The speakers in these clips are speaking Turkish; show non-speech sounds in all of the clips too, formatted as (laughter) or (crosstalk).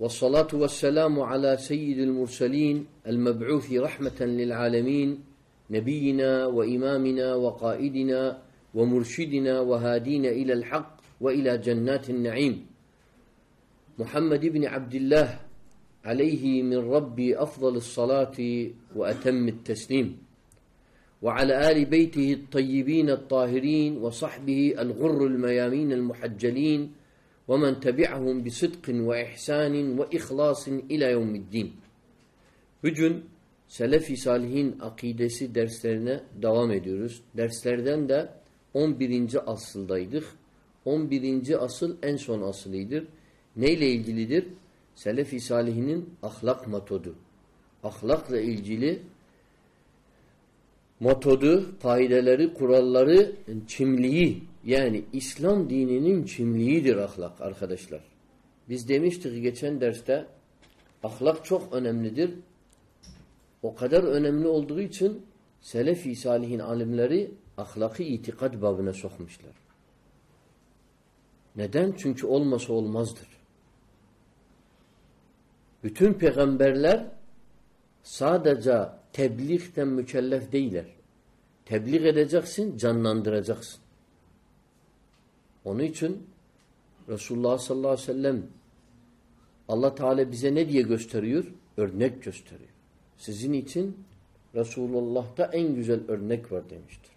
والصلاة والسلام على سيد المرسلين المبعوث رحمة للعالمين نبينا وإمامنا وقائدنا ومرشدنا وهادينا إلى الحق وإلى جنات النعيم. محمد بن عبد الله عليه من ربي أفضل الصلاة وأتم التسليم. وعلى آل بيته الطيبين الطاهرين وصحبه الغر الميامين المحجلين ومن تبعهم بصدق وإحسان وإخلاص إلى يوم الدين Bugün Selefi Salihin akidesi derslerine devam ediyoruz. Derslerden de 11. asıldaydık. 11. asıl en son asılıydır. Neyle ilgilidir? Selefi Salihinin ahlak metodu. Ahlakla ilgili metodu, kaideleri, kuralları, çimliği yani İslam dininin çimliğidir ahlak arkadaşlar. Biz demiştik geçen derste ahlak çok önemlidir. O kadar önemli olduğu için Selefi Salihin alimleri ahlakı itikat babına sokmuşlar. Neden? Çünkü olmasa olmazdır. Bütün peygamberler sadece tebliğden mükellef değiller. Tebliğ edeceksin, canlandıracaksın. Onun için Resulullah sallallahu aleyhi ve sellem Allah Teala bize ne diye gösteriyor? Örnek gösteriyor. Sizin için Resulullah'ta en güzel örnek var demiştir.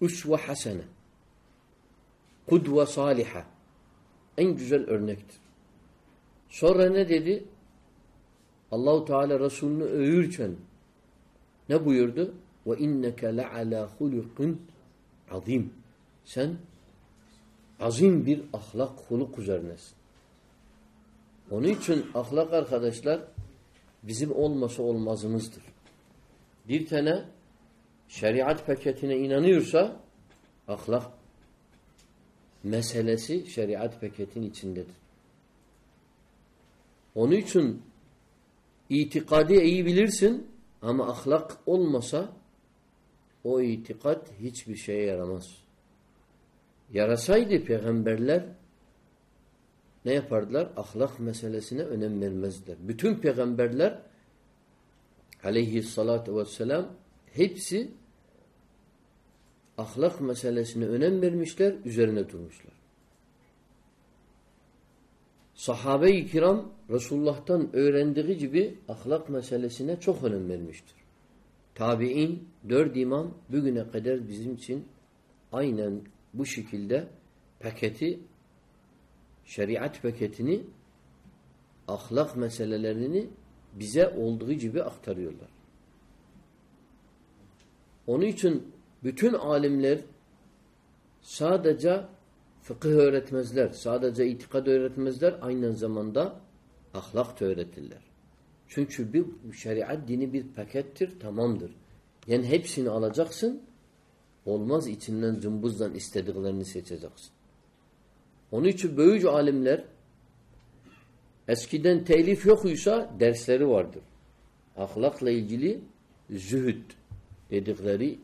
Üsve hasene kudve saliha en güzel örnektir. Sonra ne dedi? Allahu Teala Resulünü övürken ne buyurdu? Ve inneke le'ala hulukun azim. Sen azim bir ahlak, huluk üzerinesin. Onun için ahlak arkadaşlar bizim olmasa olmazımızdır. Bir tane şeriat paketine inanıyorsa ahlak meselesi şeriat paketin içindedir. Onun için İtikadı iyi bilirsin ama ahlak olmasa o itikat hiçbir şeye yaramaz. Yarasaydı peygamberler ne yapardılar? Ahlak meselesine önem vermezler. Bütün peygamberler aleyhissalatu vesselam hepsi ahlak meselesine önem vermişler, üzerine durmuşlar. Sahabe-i kiram Resulullah'tan öğrendiği gibi ahlak meselesine çok önem vermiştir. Tabi'in, dört imam bugüne kadar bizim için aynen bu şekilde paketi, şeriat paketini, ahlak meselelerini bize olduğu gibi aktarıyorlar. Onun için bütün alimler sadece fıkıh öğretmezler. Sadece itikad öğretmezler. Aynı zamanda ahlak da öğretirler. Çünkü bir şeriat dini bir pakettir, tamamdır. Yani hepsini alacaksın, olmaz içinden cımbızdan istediklerini seçeceksin. Onun için böyücü alimler eskiden telif yokuysa dersleri vardır. Ahlakla ilgili zühd dedikleri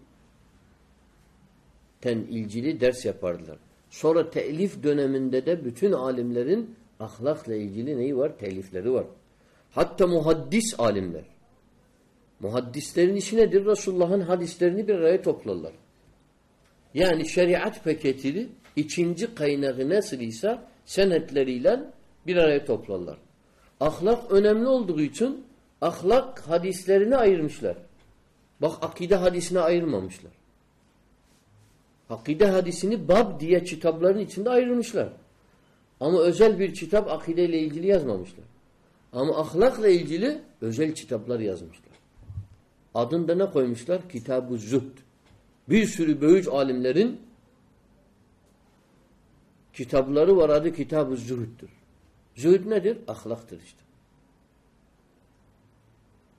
ten ilgili ders yapardılar. Sonra telif döneminde de bütün alimlerin ahlakla ilgili neyi var? Telifleri var. Hatta muhaddis alimler. Muhaddislerin işi nedir? Resulullah'ın hadislerini bir araya toplarlar. Yani şeriat paketini ikinci kaynağı nasıl ise senetleriyle bir araya toplarlar. Ahlak önemli olduğu için ahlak hadislerini ayırmışlar. Bak akide hadisine ayırmamışlar. Akide hadisini bab diye kitapların içinde ayırmışlar. Ama özel bir kitap akideyle ilgili yazmamışlar. Ama ahlakla ilgili özel kitaplar yazmışlar. Adını da ne koymuşlar? Kitab-ı Zühd. Bir sürü böyüc alimlerin kitapları var adı Kitab-ı Zühd'dür. Zühd nedir? Ahlaktır işte.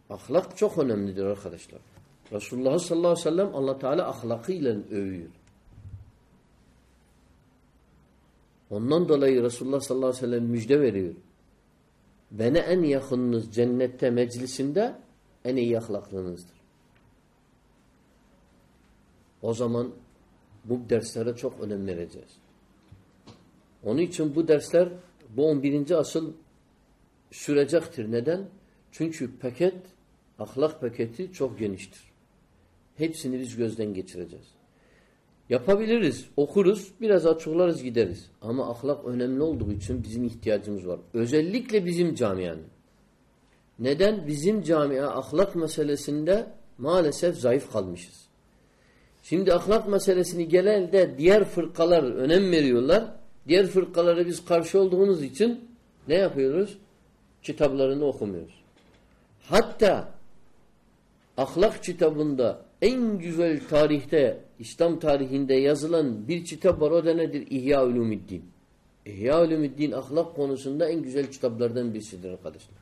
Ahlak çok önemlidir arkadaşlar. Resulullah sallallahu aleyhi ve sellem allah Teala ahlakıyla övüyor. Ondan dolayı Resulullah sallallahu aleyhi ve sellem müjde veriyor. Bana en yakınınız cennette meclisinde en iyi ahlaklınızdır. O zaman bu derslere çok önem vereceğiz. Onun için bu dersler bu 11. asıl sürecektir. Neden? Çünkü paket, ahlak paketi çok geniştir. Hepsini biz gözden geçireceğiz. Yapabiliriz, okuruz, biraz açıklarız gideriz. Ama ahlak önemli olduğu için bizim ihtiyacımız var. Özellikle bizim camianın. Neden? Bizim camia ahlak meselesinde maalesef zayıf kalmışız. Şimdi ahlak meselesini genelde diğer fırkalar önem veriyorlar. Diğer fırkalara biz karşı olduğumuz için ne yapıyoruz? Kitaplarını okumuyoruz. Hatta ahlak kitabında en güzel tarihte, İslam tarihinde yazılan bir kitap var. O da nedir? İhya Ulumuddin. İhya Ulumuddin ahlak konusunda en güzel kitaplardan birisidir arkadaşlar.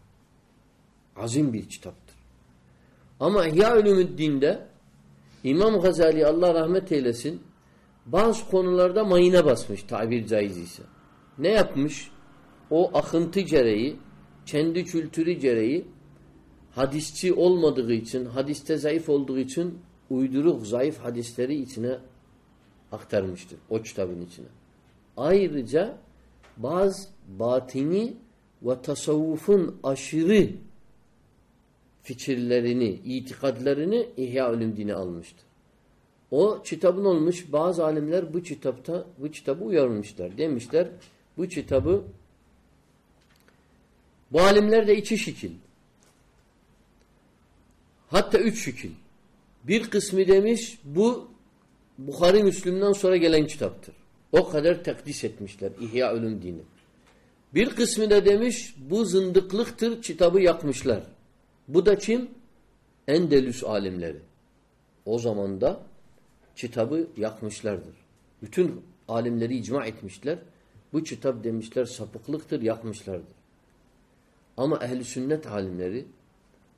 Azim bir kitaptır. Ama İhya Ulumuddin'de İmam Gazali Allah rahmet eylesin bazı konularda mayına basmış tabir caiz ise. Ne yapmış? O akıntı gereği, kendi kültürü gereği hadisçi olmadığı için, hadiste zayıf olduğu için uyduruk zayıf hadisleri içine aktarmıştır. O kitabın içine. Ayrıca bazı batini ve tasavvufun aşırı fikirlerini, itikadlarını İhya Ulumdin'e almıştır. O kitabın olmuş bazı alimler bu kitapta bu kitabı uyarmışlar. Demişler bu kitabı bu alimler de iki şekil. Hatta üç şekil. Bir kısmı demiş bu Bukhari Müslüm'den sonra gelen kitaptır. O kadar takdis etmişler İhya Ulum dini. Bir kısmı da demiş bu zındıklıktır kitabı yakmışlar. Bu da kim? Endelüs alimleri. O zaman da kitabı yakmışlardır. Bütün alimleri icma etmişler. Bu kitap demişler sapıklıktır, yakmışlardır. Ama ehli sünnet alimleri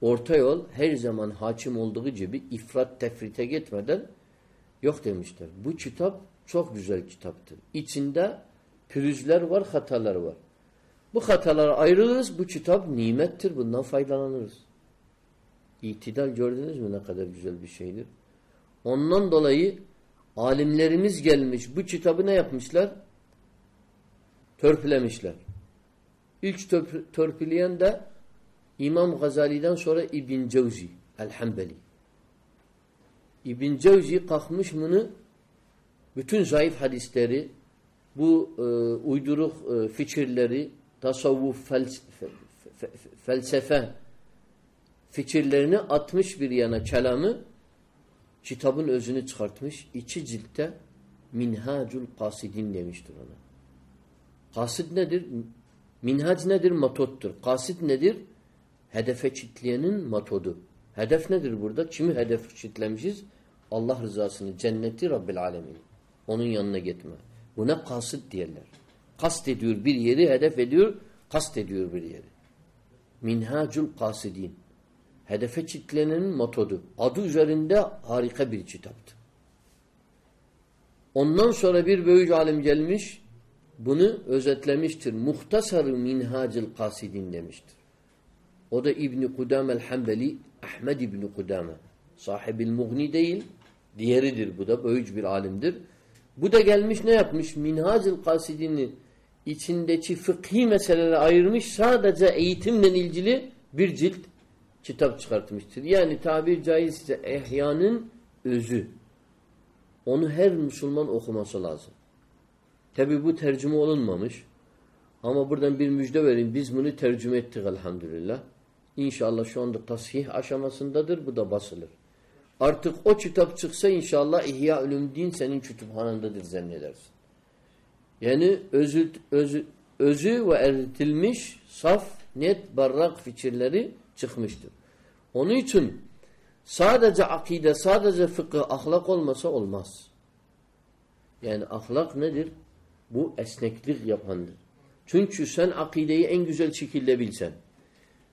orta yol her zaman hakim olduğu gibi ifrat tefrite gitmeden yok demişler. Bu kitap çok güzel kitaptır. İçinde pürüzler var, hatalar var. Bu hatalara ayrılırız. Bu kitap nimettir. Bundan faydalanırız. İtidal gördünüz mü ne kadar güzel bir şeydir. Ondan dolayı alimlerimiz gelmiş. Bu kitabı ne yapmışlar? Törpülemişler. İlk törp törpüleyen de İmam Gazali'den sonra İbn Cevzi el-Hambeli. İbn Cevzi kalkmış bunu bütün zayıf hadisleri, bu e, uyduruk e, fikirleri, tasavvuf, felsefe, felsefe fikirlerini atmış bir yana kelamı kitabın özünü çıkartmış. İki ciltte Minhacul Kasidin demiştir ona. Kasid nedir? Minhac nedir? Matottur. Kasid nedir? Hedefe çitleyenin matodu. Hedef nedir burada? Kimi hedef çitlemişiz? Allah rızasını, cenneti Rabbil Alemin. Onun yanına gitme. Buna kasıt diyorlar. Kast ediyor bir yeri, hedef ediyor, kast ediyor bir yeri. Minhacul Kasidin. Hedefe çitlenenin metodu. Adı üzerinde harika bir kitaptı. Ondan sonra bir büyük alim gelmiş, bunu özetlemiştir. Muhtasarı minhacil kasidin demiştir. O da İbni Kudame el-Hambeli, Ahmed İbni Kudame. Sahibil Mughni değil, diğeridir bu da, büyük bir alimdir. Bu da gelmiş ne yapmış? Minhacil kasidini içindeki fıkhi meseleleri ayırmış, sadece eğitimle ilgili bir cilt kitap çıkartmıştır. Yani tabir caizse ehyanın özü. Onu her Müslüman okuması lazım. Tabi bu tercüme olunmamış. Ama buradan bir müjde vereyim. Biz bunu tercüme ettik elhamdülillah. İnşallah şu anda tasih aşamasındadır. Bu da basılır. Artık o kitap çıksa inşallah İhya Ulumdin senin kütüphanendedir zannedersin. Yani özü, özü, özü ve eritilmiş saf, net, barrak fikirleri çıkmıştır. Onun için sadece akide, sadece fıkıh, ahlak olmasa olmaz. Yani ahlak nedir? Bu esneklik yapandır. Çünkü sen akideyi en güzel şekilde bilsen,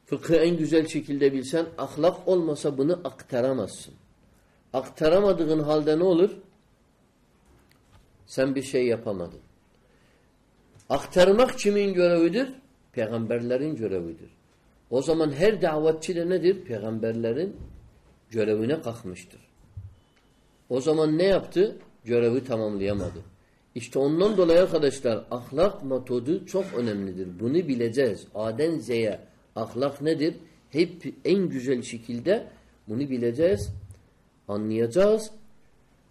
fıkhı en güzel şekilde bilsen, ahlak olmasa bunu aktaramazsın. Aktaramadığın halde ne olur? Sen bir şey yapamadın. Aktarmak kimin görevidir? Peygamberlerin görevidir. O zaman her davetçi de nedir? Peygamberlerin görevine kalkmıştır. O zaman ne yaptı? Görevi tamamlayamadı. İşte ondan dolayı arkadaşlar ahlak metodu çok önemlidir. Bunu bileceğiz. Aden Z'ye ahlak nedir? Hep en güzel şekilde bunu bileceğiz, anlayacağız.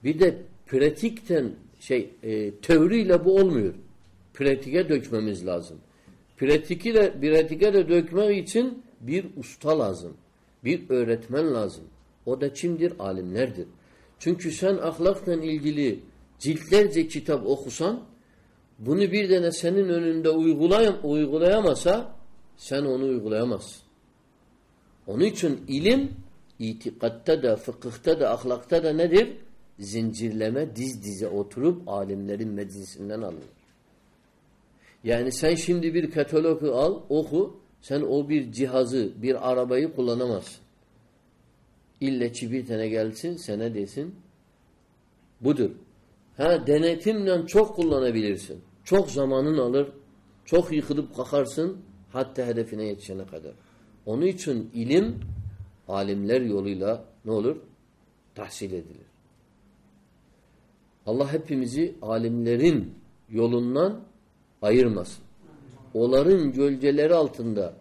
Bir de pratikten şey e, teoriyle bu olmuyor. Pratike dökmemiz lazım. Pratiki de, pratike de dökmek için bir usta lazım. Bir öğretmen lazım. O da kimdir? Alimlerdir. Çünkü sen ahlakla ilgili ciltlerce kitap okusan bunu bir tane senin önünde uygulayam uygulayamasa sen onu uygulayamazsın. Onun için ilim itikatta da, fıkıhta da, ahlakta da nedir? Zincirleme, diz dize oturup alimlerin meclisinden alınır. Yani sen şimdi bir katalogu al, oku, sen o bir cihazı, bir arabayı kullanamazsın. İlle bir gelsin, sana desin, budur. Ha denetimle çok kullanabilirsin. Çok zamanın alır. Çok yıkılıp kalkarsın hatta hedefine yetişene kadar. Onun için ilim alimler yoluyla ne olur? Tahsil edilir. Allah hepimizi alimlerin yolundan ayırmasın. Onların gölgeleri altında,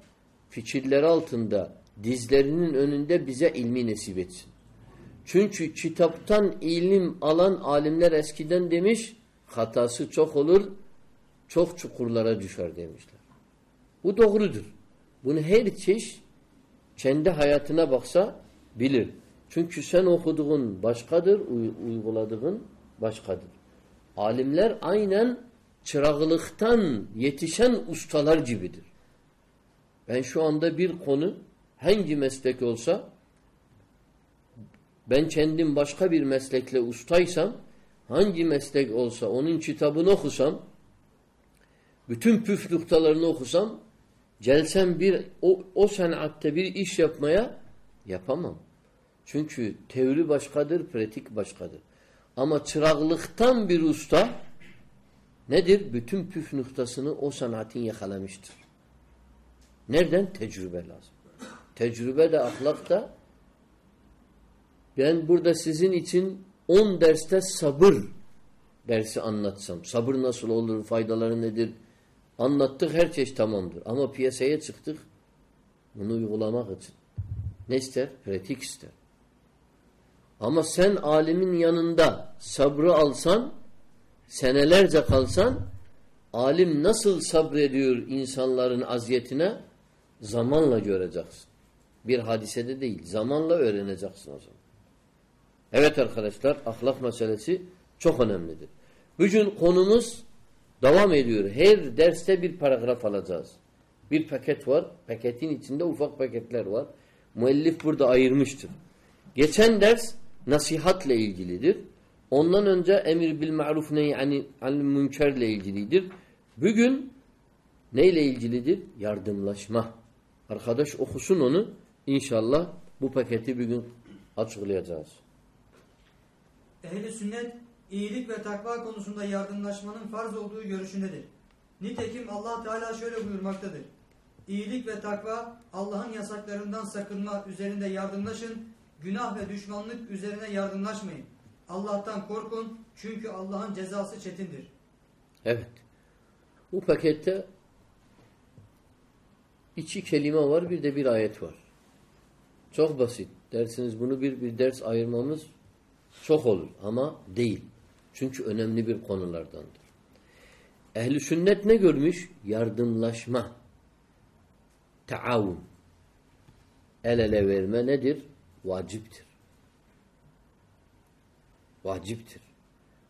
fikirleri altında, dizlerinin önünde bize ilmi nasip etsin. Çünkü kitaptan ilim alan alimler eskiden demiş, hatası çok olur, çok çukurlara düşer demişler. Bu doğrudur. Bunu her çeşit kendi hayatına baksa bilir. Çünkü sen okuduğun başkadır, uyguladığın başkadır. Alimler aynen çırağılıktan yetişen ustalar gibidir. Ben şu anda bir konu hangi meslek olsa ben kendim başka bir meslekle ustaysam hangi meslek olsa onun kitabını okusam bütün püf noktalarını okusam gelsem bir o, o sanatte bir iş yapmaya yapamam. Çünkü teori başkadır, pratik başkadır. Ama çıraklıktan bir usta nedir? Bütün püf noktasını o sanatın yakalamıştır. Nereden? Tecrübe lazım. Tecrübe de ahlak da ben burada sizin için 10 derste sabır dersi anlatsam. Sabır nasıl olur, faydaları nedir? Anlattık her çeşit tamamdır. Ama piyasaya çıktık bunu uygulamak için. Ne ister? Pratik ister. Ama sen alimin yanında sabrı alsan, senelerce kalsan, alim nasıl sabrediyor insanların aziyetine zamanla göreceksin. Bir hadisede değil, zamanla öğreneceksin o zaman. Evet arkadaşlar, ahlak meselesi çok önemlidir. Bugün konumuz devam ediyor. Her derste bir paragraf alacağız. Bir paket var. Paketin içinde ufak paketler var. Müellif burada ayırmıştır. Geçen ders nasihatle ilgilidir. Ondan önce emir bil ma'ruf ne yani münkerle ilgilidir. Bugün neyle ilgilidir? Yardımlaşma. Arkadaş okusun onu. İnşallah bu paketi bugün açıklayacağız. Ehli sünnet iyilik ve takva konusunda yardımlaşmanın farz olduğu görüşündedir. Nitekim Allah Teala şöyle buyurmaktadır. İyilik ve takva Allah'ın yasaklarından sakınma üzerinde yardımlaşın, günah ve düşmanlık üzerine yardımlaşmayın. Allah'tan korkun çünkü Allah'ın cezası çetindir. Evet. Bu pakette iki kelime var bir de bir ayet var. Çok basit. Dersiniz bunu bir bir ders ayırmamız çok olur ama değil. Çünkü önemli bir konulardandır. Ehli sünnet ne görmüş? Yardımlaşma. Taavun. El ele verme nedir? Vaciptir. Vaciptir.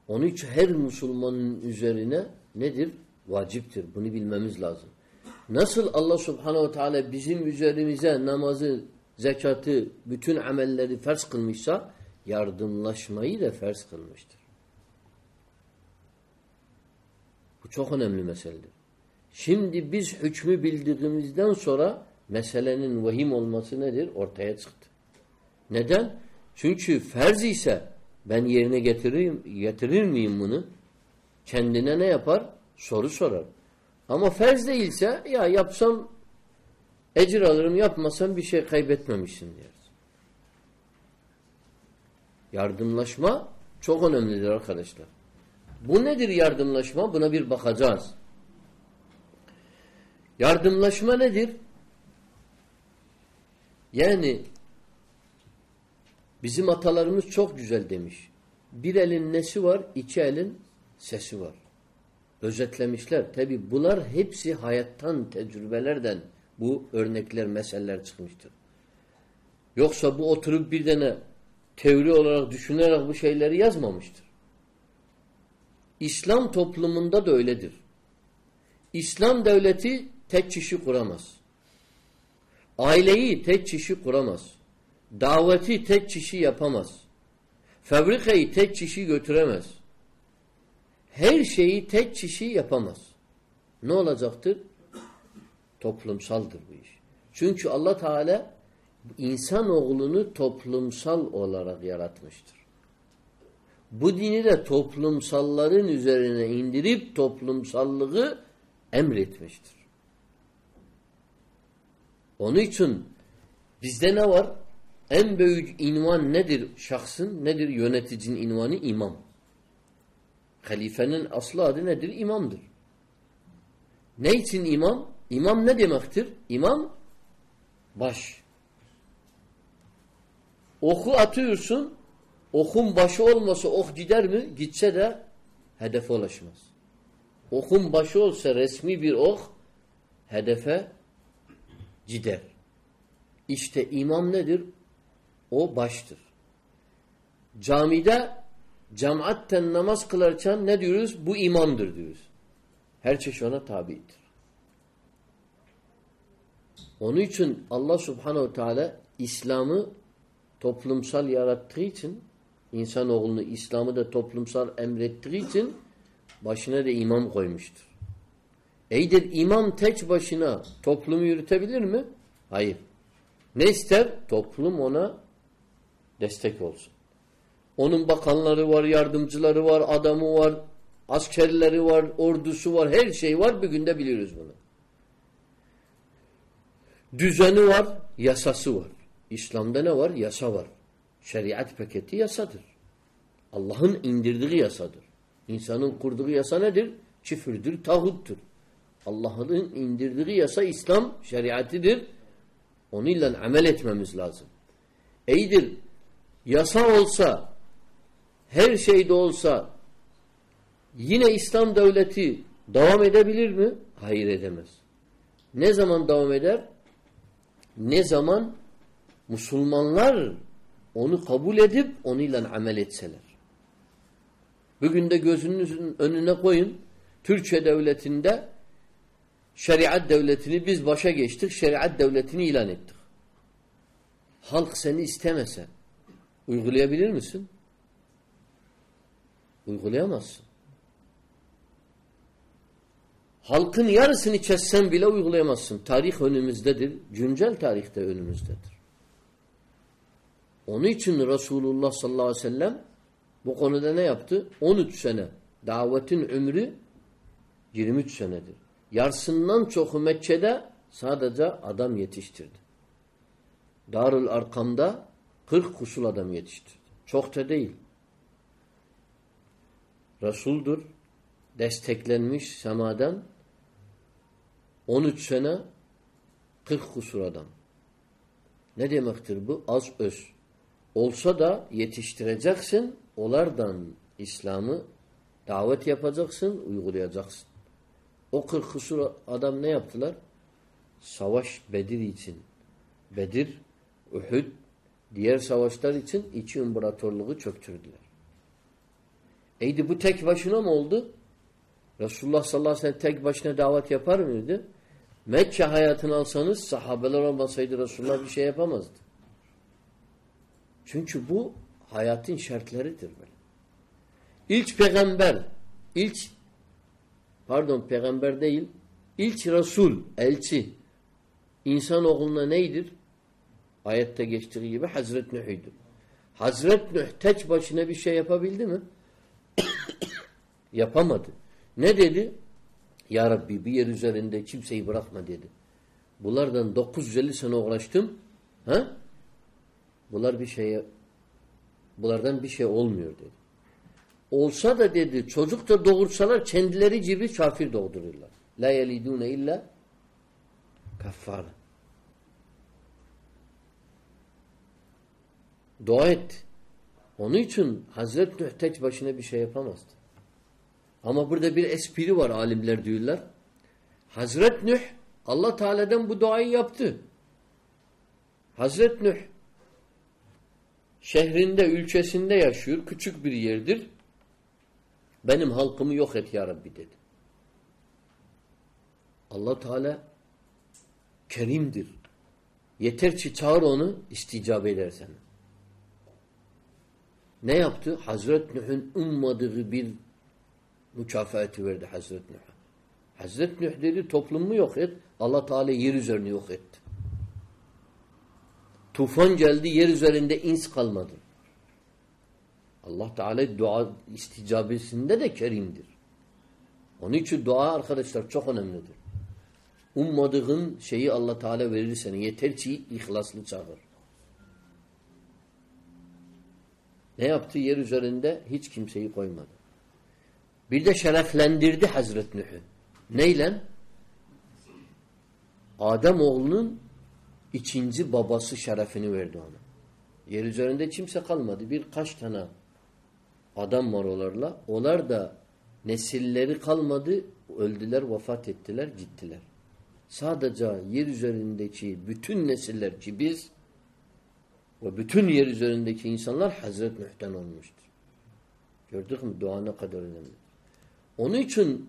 Onun için her Müslümanın üzerine nedir? Vaciptir. Bunu bilmemiz lazım. Nasıl Allah subhanehu teala bizim üzerimize namazı, zekatı, bütün amelleri farz kılmışsa yardımlaşmayı da farz kılmıştır. Bu çok önemli meseledir. Şimdi biz hükmü bildiğimizden sonra meselenin vahim olması nedir? Ortaya çıktı. Neden? Çünkü ferz ise ben yerine getirir, getirir miyim bunu? Kendine ne yapar? Soru sorar. Ama ferz değilse ya yapsam ecir alırım yapmasam bir şey kaybetmemişsin deriz. Yardımlaşma çok önemlidir arkadaşlar. Bu nedir yardımlaşma? Buna bir bakacağız. Yardımlaşma nedir? Yani bizim atalarımız çok güzel demiş. Bir elin nesi var, iki elin sesi var. Özetlemişler. Tabi bunlar hepsi hayattan, tecrübelerden bu örnekler, meseleler çıkmıştır. Yoksa bu oturup bir tane teori olarak düşünerek bu şeyleri yazmamıştır. İslam toplumunda da öyledir. İslam devleti tek kişi kuramaz. Aileyi tek kişi kuramaz. Daveti tek kişi yapamaz. Fabrikayı tek kişi götüremez. Her şeyi tek kişi yapamaz. Ne olacaktır? Toplumsaldır bu iş. Çünkü Allah Teala insanoğlunu toplumsal olarak yaratmıştır. Bu dini de toplumsalların üzerine indirip toplumsallığı emretmiştir. Onun için bizde ne var? En büyük invan nedir şahsın? Nedir yöneticinin invanı? İmam. Halifenin aslı adı nedir? İmamdır. Ne için imam? İmam ne demektir? İmam baş. Oku atıyorsun, okun başı olmasa ok gider mi? Gitse de hedefe ulaşmaz. Okun başı olsa resmi bir ok hedefe gider. İşte imam nedir? O baştır. Camide cemaatten namaz kılarken ne diyoruz? Bu imamdır diyoruz. Her çeşit ona tabidir. Onun için Allah subhanehu teala İslam'ı toplumsal yarattığı için insanoğlunu İslam'ı da toplumsal emrettiği için başına da imam koymuştur. Eydir imam tek başına toplumu yürütebilir mi? Hayır. Ne ister? Toplum ona destek olsun. Onun bakanları var, yardımcıları var, adamı var, askerleri var, ordusu var, her şey var. Bir günde biliyoruz bunu. Düzeni var, yasası var. İslam'da ne var? Yasa var. Şeriat paketi yasadır. Allah'ın indirdiği yasadır. İnsanın kurduğu yasa nedir? Çifirdir, tağuttur. Allah'ın indirdiği yasa İslam şeriatidir. Onunla amel etmemiz lazım. Eydir, yasa olsa, her şeyde olsa yine İslam devleti devam edebilir mi? Hayır edemez. Ne zaman devam eder? Ne zaman Müslümanlar onu kabul edip onunla amel etseler. Bugün de gözünüzün önüne koyun. Türkiye devletinde şeriat devletini biz başa geçtik. Şeriat devletini ilan ettik. Halk seni istemese uygulayabilir misin? Uygulayamazsın. Halkın yarısını kessen bile uygulayamazsın. Tarih önümüzdedir. Güncel tarihte önümüzdedir. Onun için Resulullah sallallahu aleyhi ve sellem bu konuda ne yaptı? 13 sene. Davetin ömrü 23 senedir. Yarısından çoku Mekke'de sadece adam yetiştirdi. Darül Arkam'da 40 kusul adam yetiştirdi. Çok da değil. Resuldur. Desteklenmiş semadan 13 sene 40 kusur adam. Ne demektir bu? Az öz. Olsa da yetiştireceksin, onlardan İslam'ı davet yapacaksın, uygulayacaksın. O 40 kusur adam ne yaptılar? Savaş Bedir için. Bedir, Uhud, diğer savaşlar için iki imparatorluğu çöktürdüler. Eydi bu tek başına mı oldu? Resulullah sallallahu aleyhi ve sellem tek başına davet yapar mıydı? Mekke hayatını alsanız sahabeler olmasaydı Resulullah bir şey yapamazdı. Çünkü bu hayatın şartlarıdır böyle. İlk peygamber, ilk pardon peygamber değil, İlk Resul, elçi insanoğluna neydir? Ayette geçtiği gibi Hazret Nuh'ydu. Hazret Nuh tek başına bir şey yapabildi mi? (coughs) Yapamadı. Ne dedi? Ya Rabbi bir yer üzerinde kimseyi bırakma dedi. Bunlardan 950 sene uğraştım. Ha? Bunlar bir şeye bunlardan bir şey olmuyor dedi. Olsa da dedi çocuk da doğursalar kendileri gibi kafir doğdururlar. La yelidune illa kaffara. Dua et. Onun için Hazreti Nuh başına bir şey yapamazdı. Ama burada bir espri var alimler diyorlar. Hazret Nuh Allah Teala'dan bu duayı yaptı. Hazret Nuh şehrinde, ülkesinde yaşıyor. Küçük bir yerdir. Benim halkımı yok et ya Rabbi dedi. Allah Teala kerimdir. Yeter ki çağır onu isticabe eder sana. Ne yaptı? Hazret Nuh'un ummadığı bir mükafatı verdi Hazret Nuh'a. Hazret Nuh dedi toplumu yok et. Allah Teala yer üzerine yok etti. Tufan geldi yer üzerinde ins kalmadı. Allah Teala dua isticabesinde de kerimdir. Onun için dua arkadaşlar çok önemlidir. Ummadığın şeyi Allah Teala verir sana. Yeter ki ihlaslı çağır. Ne yaptı? Yer üzerinde hiç kimseyi koymadı. Bir de şereflendirdi Hazreti Nuh'u. Neyle? Adem oğlunun ikinci babası şerefini verdi ona. Yer üzerinde kimse kalmadı. Birkaç tane adam var onlarla. Onlar da nesilleri kalmadı. Öldüler, vefat ettiler, gittiler. Sadece yer üzerindeki bütün nesiller ki biz ve bütün yer üzerindeki insanlar Hazreti Nuh'ten olmuştur. Gördük mü? Dua ne kadar önemli. Onun için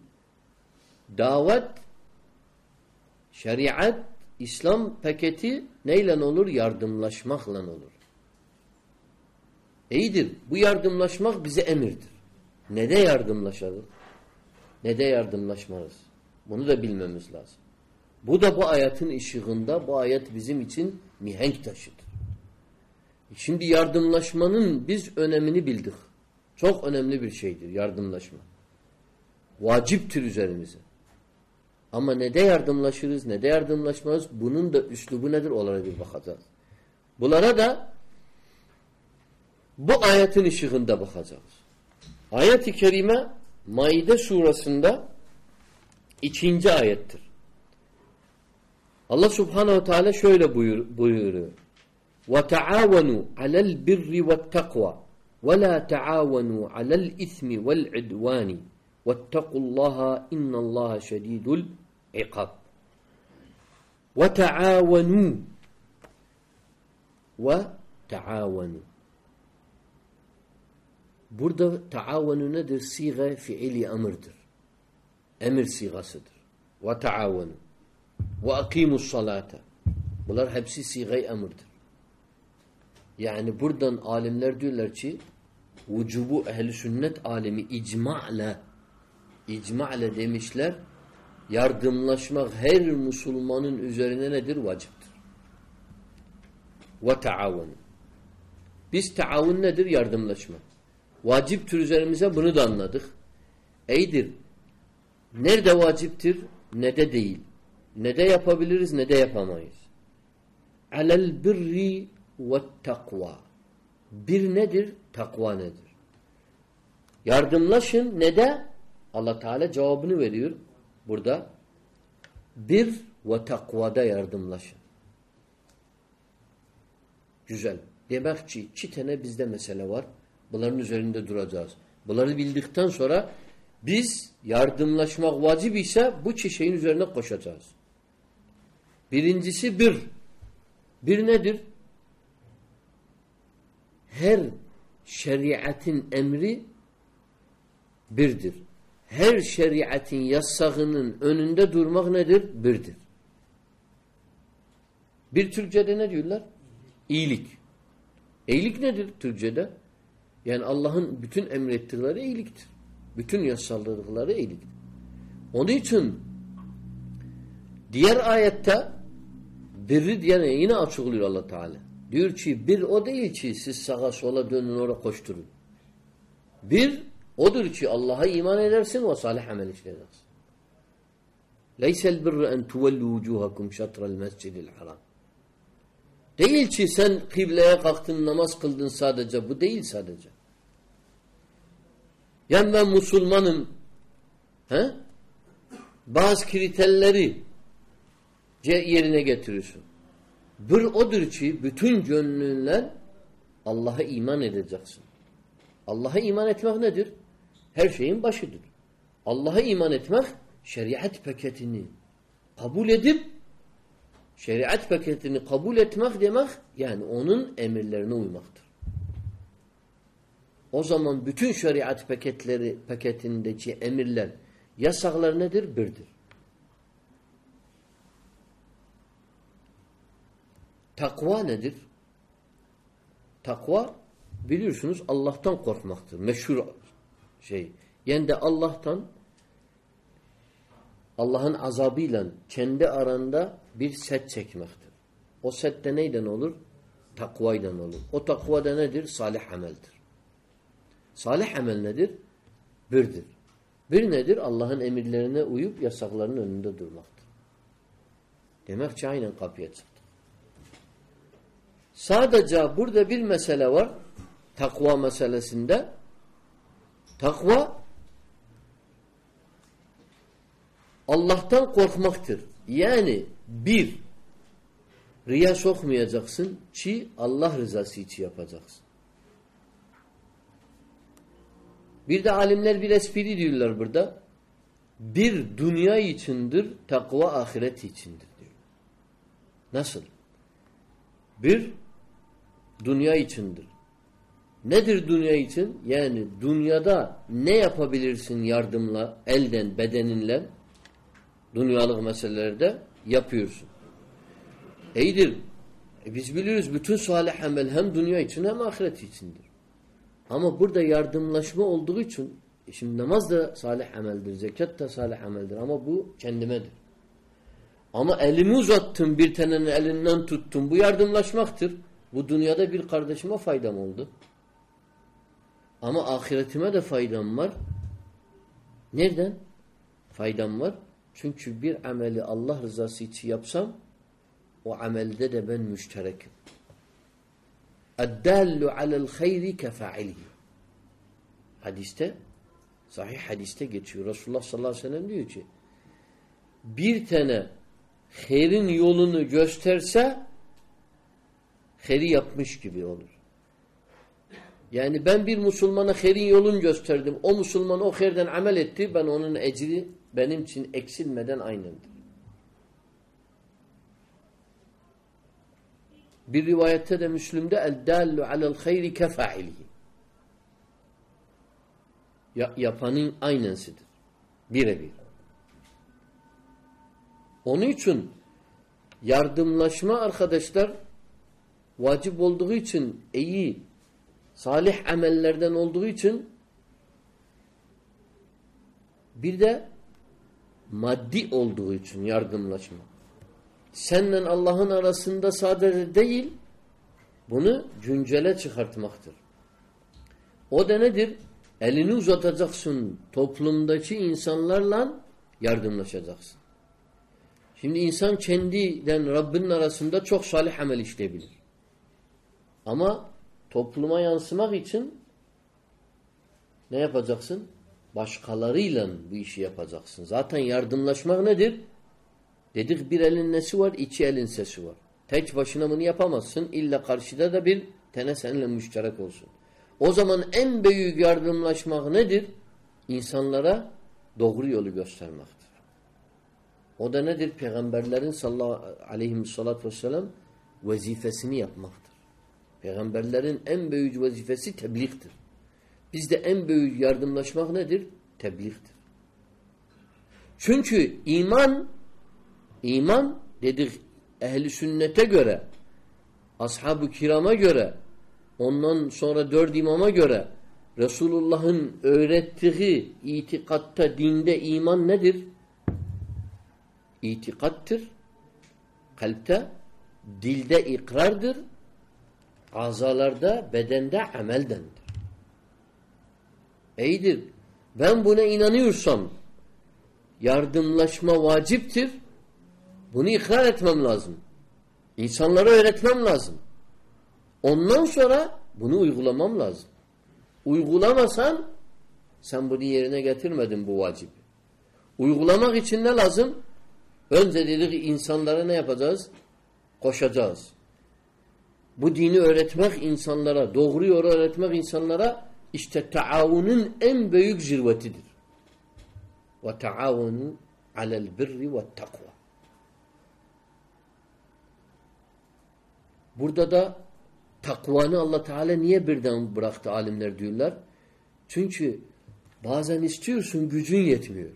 davet, şeriat, İslam paketi neyle olur? Yardımlaşmakla olur. İyidir. Bu yardımlaşmak bize emirdir. Ne de yardımlaşalım? Ne de yardımlaşmarız? Bunu da bilmemiz lazım. Bu da bu ayetin ışığında bu ayet bizim için mihenk taşıdır. Şimdi yardımlaşmanın biz önemini bildik. Çok önemli bir şeydir yardımlaşma. Vaciptir üzerimize. Ama ne de yardımlaşırız, ne de yardımlaşmaz. Bunun da üslubu nedir? Onlara bir bakacağız. Bunlara da bu ayetin ışığında bakacağız. Ayet-i Kerime Maide surasında ikinci ayettir. Allah subhanehu teala şöyle buyur, buyuruyor. وتعاونوا على البر والتقوى ولا تعاونوا على الإثم والعدوان. واتقوا الله إن الله شديد العقاب. وتعاونوا وتعاونوا. burada تعاونوا ندر صيغة فعلي امردر أمر صيغة صدر. وتعاونوا. وأقيموا الصلاة. bunlar hepsi صيغة امردر Yani buradan alimler diyorlar ki vücubu ehli sünnet alemi icma'la icma'la demişler yardımlaşmak her Müslümanın üzerine nedir? Vaciptir. Ve taavunu. Biz taavun nedir? Yardımlaşma. Vaciptir üzerimize bunu da anladık. Eydir. Nerede vaciptir? Ne de değil. Ne de yapabiliriz ne de yapamayız. Alel birri ve takva. Bir nedir? Takva nedir? Yardımlaşın ne de? Allah Teala cevabını veriyor burada. Bir ve takvada yardımlaşın. Güzel. Demek ki iki tane bizde mesele var. Bunların üzerinde duracağız. Bunları bildikten sonra biz yardımlaşmak vacip ise bu çiçeğin üzerine koşacağız. Birincisi bir. Bir nedir? Her şeriatin emri birdir. Her şeriatin yasağının önünde durmak nedir? Birdir. Bir Türkçe'de ne diyorlar? İyilik. İyilik nedir Türkçe'de? Yani Allah'ın bütün emrettikleri iyiliktir. Bütün yasalladıkları iyiliktir. Onun için Diğer ayette birri diyene yine açıklıyor Allah Teala. Diyor ki bir o değil ki siz sağa sola dönün oraya koşturun. Bir odur ki Allah'a iman edersin ve salih amel işleyeceksin. Leysel birru en tuvellu vucuhakum şatrel mescidil haram. Değil ki sen kıbleye kalktın namaz kıldın sadece. Bu değil sadece. Yani ben Müslümanım. He? Bazı kriterleri yerine getiriyorsun. Bir odur ki bütün gönlünle Allah'a iman edeceksin. Allah'a iman etmek nedir? Her şeyin başıdır. Allah'a iman etmek şeriat paketini kabul edip şeriat paketini kabul etmek demek yani onun emirlerine uymaktır. O zaman bütün şeriat paketleri paketindeki emirler, yasaklar nedir? Birdir. Takva nedir? Takva biliyorsunuz Allah'tan korkmaktır. Meşhur şey. Yani de Allah'tan Allah'ın azabıyla kendi aranda bir set çekmektir. O sette neyden olur? Takvayla olur. O takva da nedir? Salih ameldir. Salih amel nedir? Birdir. Bir nedir? Allah'ın emirlerine uyup yasaklarının önünde durmaktır. Demek ki aynen kapıya çıktı. Sadece burada bir mesele var. Takva meselesinde. Takva Allah'tan korkmaktır. Yani bir, riya sokmayacaksın ki Allah rızası için yapacaksın. Bir de alimler bir espri diyorlar burada. Bir dünya içindir, takva ahiret içindir diyor. Nasıl? Bir, dünya içindir. Nedir dünya için? Yani dünyada ne yapabilirsin yardımla, elden, bedeninle? Dünyalık meselelerde yapıyorsun. İyidir. E biz biliyoruz bütün salih amel hem dünya için hem ahiret içindir. Ama burada yardımlaşma olduğu için e şimdi namaz da salih ameldir, zekat da salih ameldir ama bu kendimedir. Ama elimi uzattım bir tanenin elinden tuttum. Bu yardımlaşmaktır. Bu dünyada bir kardeşime faydam oldu. Ama ahiretime de faydam var. Nereden? Faydam var. Çünkü bir ameli Allah rızası için yapsam o amelde de ben müşterekim. اَدَّالُ عَلَى الْخَيْرِ كَفَعِلِهِ Hadiste, sahih hadiste geçiyor. Resulullah sallallahu aleyhi ve sellem diyor ki bir tane hayrin yolunu gösterse hayri yapmış gibi olur. Yani ben bir Müslümana hayrin yolunu gösterdim. O Müslüman o hayırden amel etti. Ben onun ecri benim için eksilmeden aynıdır. Bir rivayette de Müslüm'de el-dallu alel hayri kefa'ilihi. Ya, yapanın aynısıdır. Birebir. Onun için yardımlaşma arkadaşlar vacip olduğu için iyi salih amellerden olduğu için bir de maddi olduğu için yardımlaşma. Seninle Allah'ın arasında sadece değil bunu güncele çıkartmaktır. O da nedir? Elini uzatacaksın toplumdaki insanlarla yardımlaşacaksın. Şimdi insan kendiden Rabbinin arasında çok salih amel işleyebilir. Ama topluma yansımak için ne yapacaksın? Başkalarıyla bu işi yapacaksın. Zaten yardımlaşmak nedir? Dedik bir elin nesi var, iki elin sesi var. Tek başına bunu yapamazsın. İlla karşıda da bir tane seninle müşterek olsun. O zaman en büyük yardımlaşmak nedir? İnsanlara doğru yolu göstermektir. O da nedir? Peygamberlerin sallallahu aleyhissalatü vesselam vazifesini yapmaktır. Peygamberlerin en büyük vazifesi tebliğdir. Bizde en büyük yardımlaşmak nedir? Tebliğdir. Çünkü iman iman dedik ehli sünnete göre ashab-ı kirama göre ondan sonra dört imama göre Resulullah'ın öğrettiği itikatta, dinde iman nedir? itikattır. Kalpte, dilde ikrardır. Azalarda, bedende ameldendir. İyidir. Ben buna inanıyorsam yardımlaşma vaciptir. Bunu ikrar etmem lazım. İnsanlara öğretmem lazım. Ondan sonra bunu uygulamam lazım. Uygulamasan sen bunu yerine getirmedin bu vacibi. Uygulamak için ne lazım? Önce dedik insanlara ne yapacağız? Koşacağız. Bu dini öğretmek insanlara, doğru yolu öğretmek insanlara işte taavunun en büyük zirvetidir. Ve taavunu alel birri ve takva. Burada da takvanı Allah Teala niye birden bıraktı alimler diyorlar? Çünkü bazen istiyorsun gücün yetmiyor.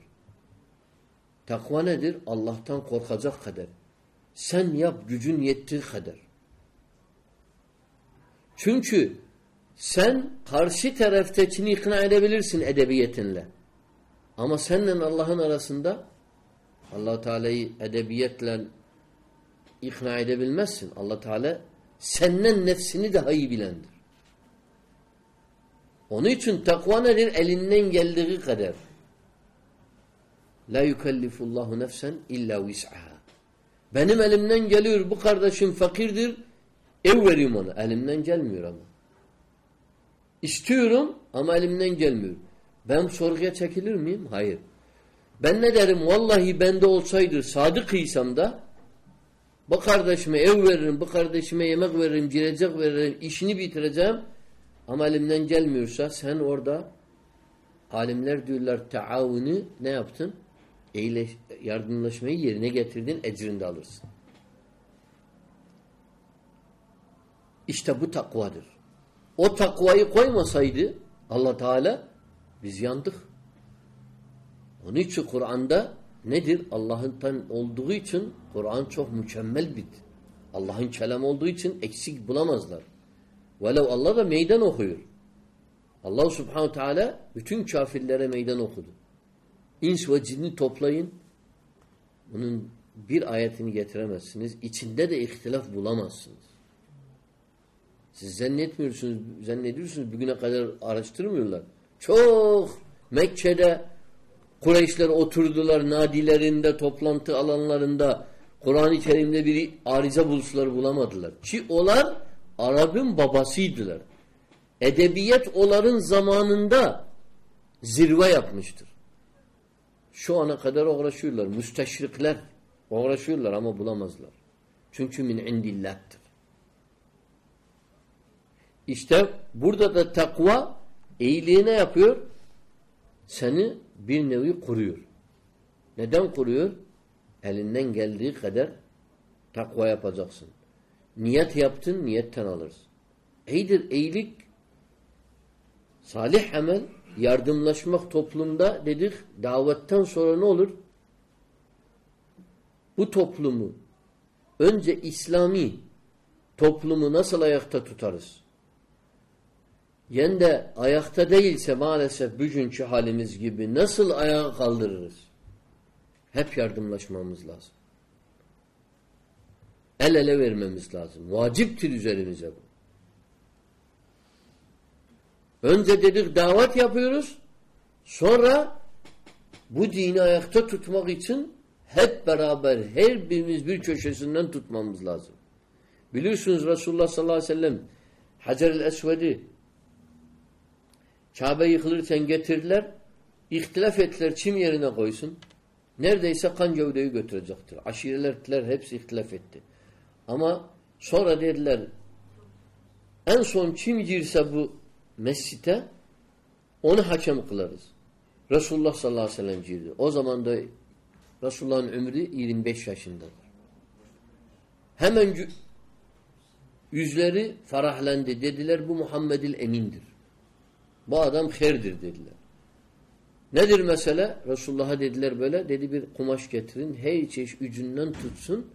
Takva nedir? Allah'tan korkacak kadar. Sen yap gücün yettiği kadar. Çünkü sen karşı taraftakini ikna edebilirsin edebiyetinle. Ama seninle Allah'ın arasında allah Teala'yı edebiyetle ikna edebilmezsin. allah Teala senden nefsini daha iyi bilendir. Onun için takva nedir? Elinden geldiği kadar. La yukellifullahu nefsen illa vis'aha. Benim elimden geliyor bu kardeşim fakirdir. Ev veriyorum ona. Elimden gelmiyor ama. İstiyorum ama elimden gelmiyor. Ben sorguya çekilir miyim? Hayır. Ben ne derim? Vallahi bende olsaydı sadıkıysam da bu kardeşime ev veririm, bu kardeşime yemek veririm, girecek veririm, işini bitireceğim. Ama elimden gelmiyorsa sen orada alimler diyorlar taavunu ne yaptın? Eyle, yardımlaşmayı yerine getirdin, ecrini alırsın. İşte bu takvadır. O takvayı koymasaydı Allah Teala biz yandık. Onun için Kur'an'da nedir? Allah'ın olduğu için Kur'an çok mükemmel bir Allah'ın kelam olduğu için eksik bulamazlar. Velev Allah da meydan okuyor. Allah subhanahu teala bütün kafirlere meydan okudu. İns ve cinni toplayın. Bunun bir ayetini getiremezsiniz. İçinde de ihtilaf bulamazsınız. Siz zannetmiyorsunuz, zannediyorsunuz bugüne kadar araştırmıyorlar. Çok Mekke'de Kureyşler oturdular nadilerinde, toplantı alanlarında Kur'an-ı Kerim'de bir arıza bulsular bulamadılar. Ki onlar Arap'ın babasıydılar. Edebiyet onların zamanında zirve yapmıştır. Şu ana kadar uğraşıyorlar. Müsteşrikler uğraşıyorlar ama bulamazlar. Çünkü min indillah'tır. İşte burada da takva iyiliği ne yapıyor? Seni bir nevi kuruyor. Neden kuruyor? Elinden geldiği kadar takva yapacaksın. Niyet yaptın, niyetten alırsın. İyidir, iyilik, salih amel, yardımlaşmak toplumda dedik, davetten sonra ne olur? Bu toplumu, önce İslami toplumu nasıl ayakta tutarız? Yen de ayakta değilse maalesef bugünkü halimiz gibi nasıl ayağa kaldırırız? Hep yardımlaşmamız lazım. El ele vermemiz lazım. Vaciptir üzerimize bu. Önce dedik davet yapıyoruz. Sonra bu dini ayakta tutmak için hep beraber her birimiz bir köşesinden tutmamız lazım. Biliyorsunuz Resulullah sallallahu aleyhi ve sellem Hacer-el Esved'i Kabe yıkılırken getirdiler. İhtilaf ettiler çim yerine koysun. Neredeyse kan gövdeyi götürecektir. Aşireler hepsi ihtilaf etti. Ama sonra dediler en son kim girse bu mescite onu hakem kılarız. Resulullah sallallahu aleyhi ve sellem girdi. O zaman da Resulullah'ın ömrü 25 yaşındadır. Hemen yüzleri farahlandı. Dediler bu Muhammed'il emindir. Bu adam herdir dediler. Nedir mesele? Resulullah'a dediler böyle. Dedi bir kumaş getirin. Her çeşit ucundan tutsun.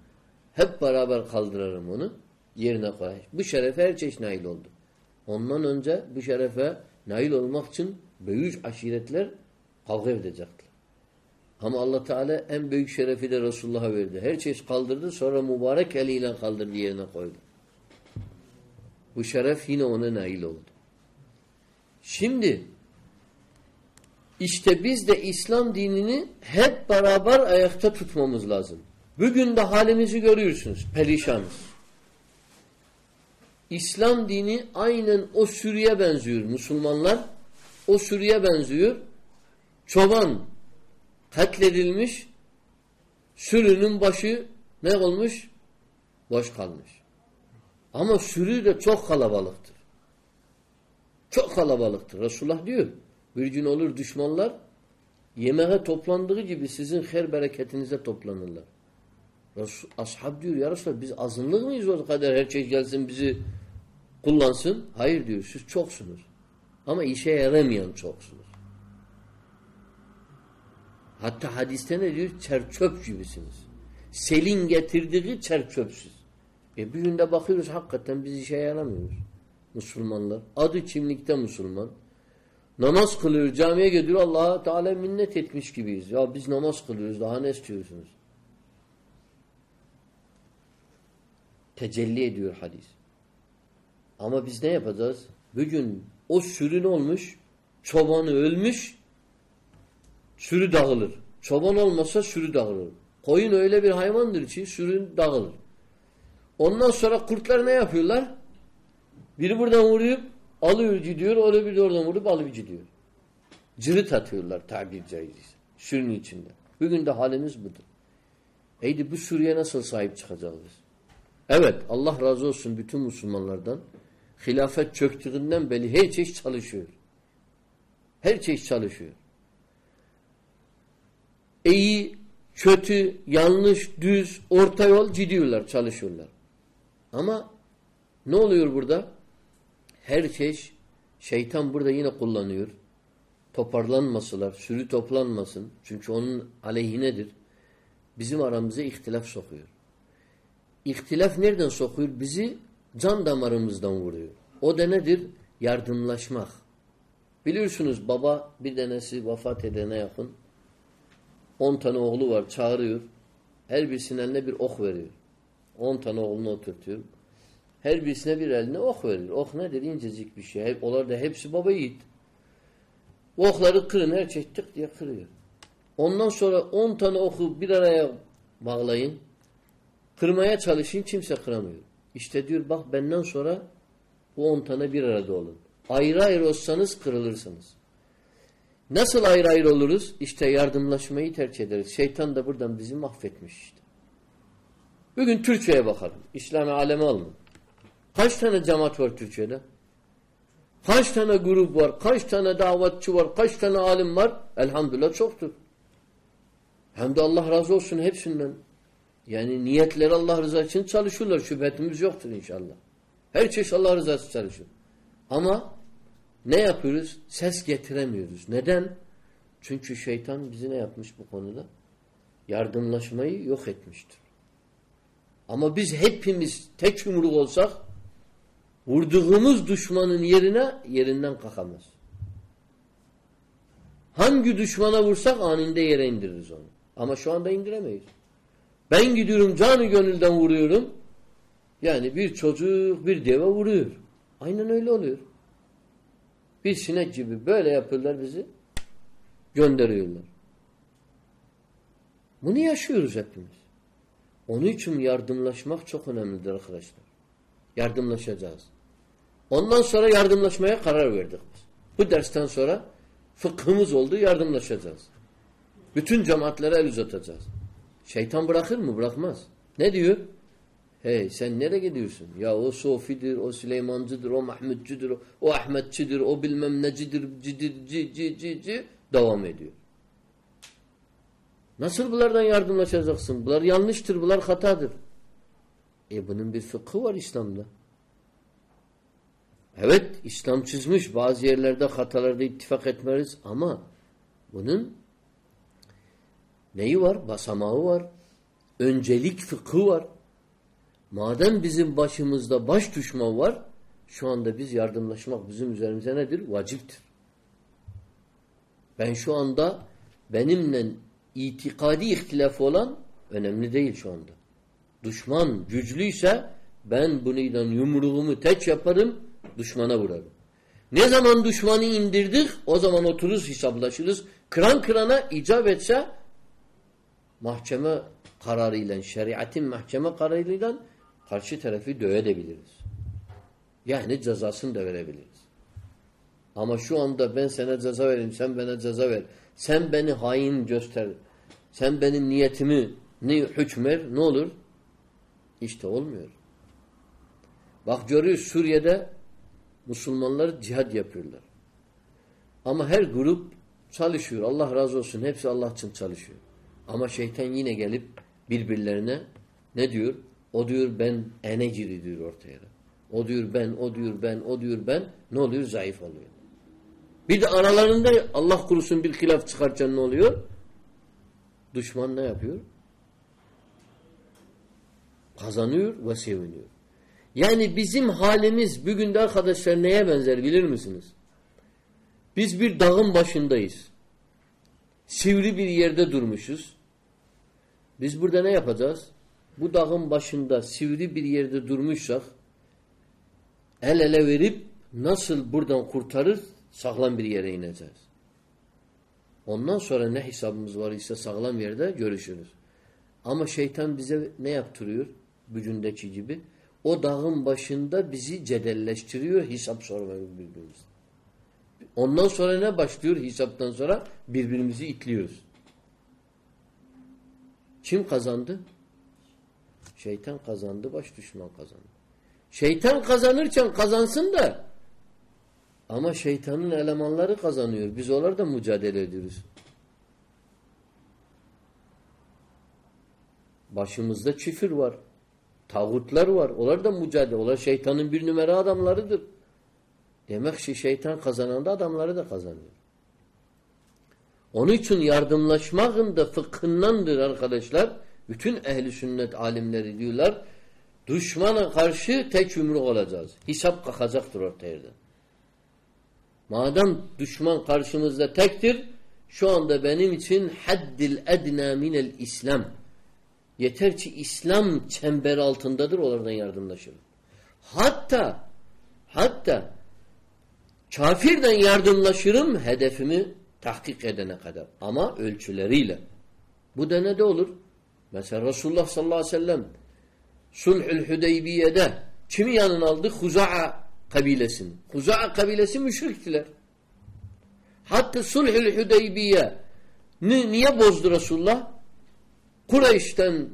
Hep beraber kaldırırım onu. Yerine koy. Bu şerefe her çeşit nail oldu. Ondan önce bu şerefe nail olmak için büyük aşiretler kavga edecekler. Ama Allah Teala en büyük şerefi de Resulullah'a verdi. Her şey kaldırdı sonra mübarek eliyle kaldırdı yerine koydu. Bu şeref yine ona nail oldu. Şimdi işte biz de İslam dinini hep beraber ayakta tutmamız lazım. Bugün de halimizi görüyorsunuz. Perişanız. İslam dini aynen o sürüye benziyor. Müslümanlar o sürüye benziyor. Çoban katledilmiş. Sürünün başı ne olmuş? Boş kalmış. Ama sürü de çok kalabalıktır. Çok kalabalıktır. Resulullah diyor. Bir gün olur düşmanlar yemeğe toplandığı gibi sizin her bereketinize toplanırlar. Resul, ashab diyor ya Resulallah biz azınlık mıyız o kadar her şey gelsin bizi kullansın? Hayır diyor siz çoksunuz. Ama işe yaramayan çoksunuz. Hatta hadiste ne diyor? Çerçöp gibisiniz. Selin getirdiği çerçöpsüz. E bir günde bakıyoruz hakikaten biz işe yaramıyoruz. Müslümanlar. Adı kimlikte Müslüman. Namaz kılıyor, camiye gidiyor Allah'a Teala minnet etmiş gibiyiz. Ya biz namaz kılıyoruz, daha ne istiyorsunuz? Tecelli ediyor hadis. Ama biz ne yapacağız? Bugün o sürün olmuş, çobanı ölmüş, sürü dağılır. Çoban olmasa sürü dağılır. Koyun öyle bir hayvandır ki sürün dağılır. Ondan sonra kurtlar ne yapıyorlar? Biri buradan vuruyor, alıyor gidiyor, öyle bir de oradan vurup alıp gidiyor. Cırıt atıyorlar tabir caizse. Sürünün içinde. Bugün de halimiz budur. Eydi bu sürüye nasıl sahip çıkacağız? Evet Allah razı olsun bütün Müslümanlardan. Hilafet çöktüğünden beri her şey çalışıyor. Her şey çalışıyor. İyi, kötü, yanlış, düz, orta yol gidiyorlar, çalışıyorlar. Ama ne oluyor burada? Her şey şeytan burada yine kullanıyor. Toparlanmasılar, sürü toplanmasın. Çünkü onun aleyhinedir. Bizim aramıza ihtilaf sokuyor. İhtilaf nereden sokuyor? Bizi can damarımızdan vuruyor. O da nedir? Yardımlaşmak. Biliyorsunuz baba bir denesi vefat edene yakın. On tane oğlu var çağırıyor. Her birisinin eline bir ok veriyor. On tane oğlunu oturtuyor. Her birisine bir eline ok verir. Ok nedir? İncecik bir şey. Onlar da hepsi baba yiğit. Okları kırın her şey tık diye kırıyor. Ondan sonra on tane oku bir araya bağlayın. Kırmaya çalışın kimse kıramıyor. İşte diyor bak benden sonra bu on tane bir arada olun. Ayrı ayrı olsanız kırılırsınız. Nasıl ayrı ayrı oluruz? İşte yardımlaşmayı tercih ederiz. Şeytan da buradan bizi mahvetmiş işte. Bugün Türkiye'ye bakalım. İslam alemi alın. Kaç tane cemaat var Türkiye'de? Kaç tane grup var? Kaç tane davetçi var? Kaç tane alim var? Elhamdülillah çoktur. Hem de Allah razı olsun hepsinden. Yani niyetleri Allah rızası için çalışıyorlar. Şüphetimiz yoktur inşallah. Her çeşit Allah rızası çalışıyor. Ama ne yapıyoruz? Ses getiremiyoruz. Neden? Çünkü şeytan bizi ne yapmış bu konuda? Yardımlaşmayı yok etmiştir. Ama biz hepimiz tek yumruk olsak vurduğumuz düşmanın yerine yerinden kalkamaz. Hangi düşmana vursak aninde yere indiririz onu. Ama şu anda indiremeyiz. Ben gidiyorum canı gönülden vuruyorum. Yani bir çocuk bir deve vuruyor. Aynen öyle oluyor. Bir sinek gibi böyle yapıyorlar bizi. Gönderiyorlar. Bunu yaşıyoruz hepimiz. Onun için yardımlaşmak çok önemlidir arkadaşlar. Yardımlaşacağız. Ondan sonra yardımlaşmaya karar verdik. Bu dersten sonra fıkhımız oldu yardımlaşacağız. Bütün cemaatlere el uzatacağız. Şeytan bırakır mı? Bırakmaz. Ne diyor? Hey sen nereye gidiyorsun? Ya o Sofi'dir, o Süleymancıdır, o Mahmudcudur, o Ahmetçidir, o bilmem necidir, cidir, ci, ci, ci, ci devam ediyor. Nasıl bunlardan yardımlaşacaksın? Bunlar yanlıştır, bunlar hatadır. E bunun bir fıkhı var İslam'da. Evet İslam çizmiş bazı yerlerde hatalarda ittifak etmeliyiz ama bunun neyi var? Basamağı var. Öncelik fıkhı var. Madem bizim başımızda baş düşman var şu anda biz yardımlaşmak bizim üzerimize nedir? Vaciptir. Ben şu anda benimle itikadi ihtilafı olan önemli değil şu anda. Düşman güçlüyse ben bundan yumruğumu tek yaparım, düşmana vurarım. Ne zaman düşmanı indirdik o zaman otururuz hesaplaşırız. Kıran kırana icap etse mahkeme kararıyla, şeriatin mahkeme kararıyla karşı tarafı dövebiliriz. Yani cezasını da verebiliriz. Ama şu anda ben sana ceza vereyim, sen bana ceza ver. Sen beni hain göster. Sen benim niyetimi ne hükmer, ne olur? İşte olmuyor. Bak görüyoruz Suriye'de Müslümanlar cihad yapıyorlar. Ama her grup çalışıyor. Allah razı olsun. Hepsi Allah için çalışıyor. Ama şeytan yine gelip birbirlerine ne diyor? O diyor ben ene giri diyor ortaya. O diyor ben, o diyor ben, o diyor ben. Ne oluyor? Zayıf oluyor. Bir de aralarında Allah kurusun bir hilaf çıkarken ne oluyor? Düşman ne yapıyor? Kazanıyor ve seviniyor. Yani bizim halimiz bugün de arkadaşlar neye benzer bilir misiniz? Biz bir dağın başındayız. Sivri bir yerde durmuşuz. Biz burada ne yapacağız? Bu dağın başında sivri bir yerde durmuşsak el ele verip nasıl buradan kurtarır sağlam bir yere ineceğiz. Ondan sonra ne hesabımız var ise sağlam yerde görüşürüz. Ama şeytan bize ne yaptırıyor? Gücündeki gibi. O dağın başında bizi cedelleştiriyor hesap sormayı birbirimize. Ondan sonra ne başlıyor hesaptan sonra? Birbirimizi itliyoruz. Kim kazandı? Şeytan kazandı, baş düşman kazandı. Şeytan kazanırken kazansın da ama şeytanın elemanları kazanıyor. Biz onlarla mücadele ediyoruz. Başımızda çifir var. Tağutlar var. Onlar da mücadele. Onlar şeytanın bir numara adamlarıdır. Demek ki şeytan kazananda adamları da kazanıyor. Onun için yardımlaşmanın da fıkhındandır arkadaşlar. Bütün ehli sünnet alimleri diyorlar. Düşmana karşı tek yumruk olacağız. Hesap kalkacaktır ortaya. Madem düşman karşımızda tektir, şu anda benim için haddil edna minel İslam. Yeter ki İslam çember altındadır, onlardan yardımlaşırım. Hatta hatta kafirden yardımlaşırım hedefimi tahkik edene kadar. Ama ölçüleriyle. Bu da ne de olur? Mesela Resulullah sallallahu aleyhi ve sellem Sulhül Hüdeybiye'de kimi yanına aldı? Huza'a kabilesini. Huza'a kabilesi müşriktiler. Hatta Sulhül Hüdeybiye niye bozdu Resulullah? Kureyş'ten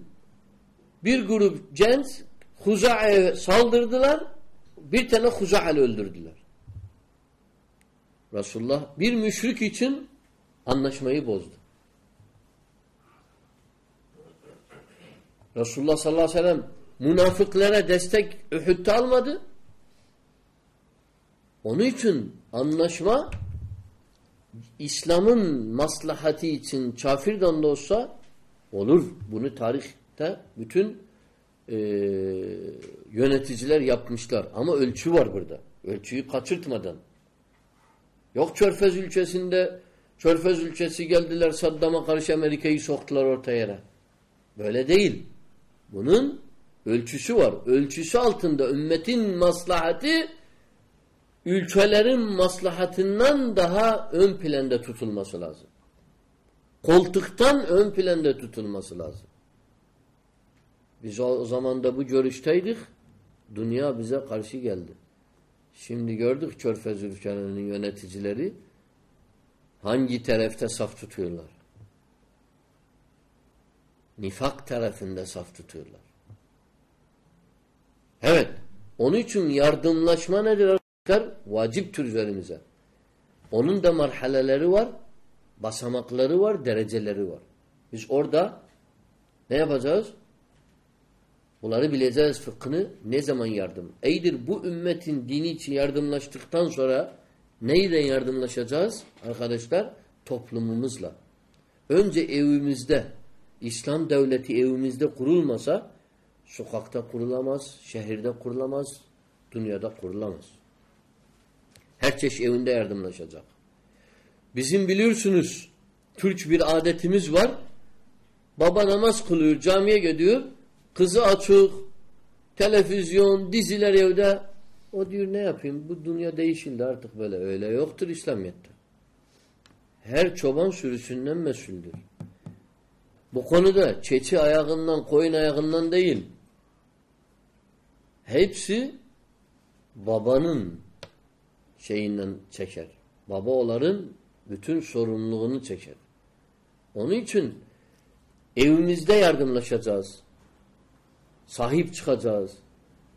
bir grup genç Huza'ya saldırdılar. Bir tane Huza'lı öldürdüler. Resulullah bir müşrik için anlaşmayı bozdu. Resulullah sallallahu aleyhi ve sellem münafıklara destek Uhud'da almadı. Onun için anlaşma İslam'ın maslahatı için kafirden de olsa olur. Bunu tarihte bütün e, yöneticiler yapmışlar. Ama ölçü var burada. Ölçüyü kaçırtmadan. Yok Körfez ülkesinde Körfez ülkesi geldiler Saddam'a karşı Amerika'yı soktular orta yere. Böyle değil. Bunun ölçüsü var. Ölçüsü altında ümmetin maslahatı ülkelerin maslahatından daha ön planda tutulması lazım. Koltuktan ön planda tutulması lazım. Biz o zaman da bu görüşteydik. Dünya bize karşı geldi. Şimdi gördük Körfez ülkelerinin yöneticileri hangi tarafta saf tutuyorlar. Nifak tarafında saf tutuyorlar. Evet. Onun için yardımlaşma nedir arkadaşlar? Vaciptir üzerimize. Onun da marhaleleri var, basamakları var, dereceleri var. Biz orada ne yapacağız? Bunları bileceğiz fıkhını ne zaman yardım. Eydir bu ümmetin dini için yardımlaştıktan sonra neyle yardımlaşacağız arkadaşlar? Toplumumuzla. Önce evimizde İslam devleti evimizde kurulmasa sokakta kurulamaz, şehirde kurulamaz, dünyada kurulamaz. Herkes evinde yardımlaşacak. Bizim biliyorsunuz Türk bir adetimiz var. Baba namaz kılıyor, camiye gidiyor. Kızı açık, televizyon, diziler evde. O diyor ne yapayım? Bu dünya değişildi artık böyle. Öyle yoktur İslamiyet'te. Her çoban sürüsünden mesuldür. Bu konuda çeçi ayağından, koyun ayağından değil. Hepsi babanın şeyinden çeker. Babaların bütün sorumluluğunu çeker. Onun için evimizde yardımlaşacağız. Sahip çıkacağız.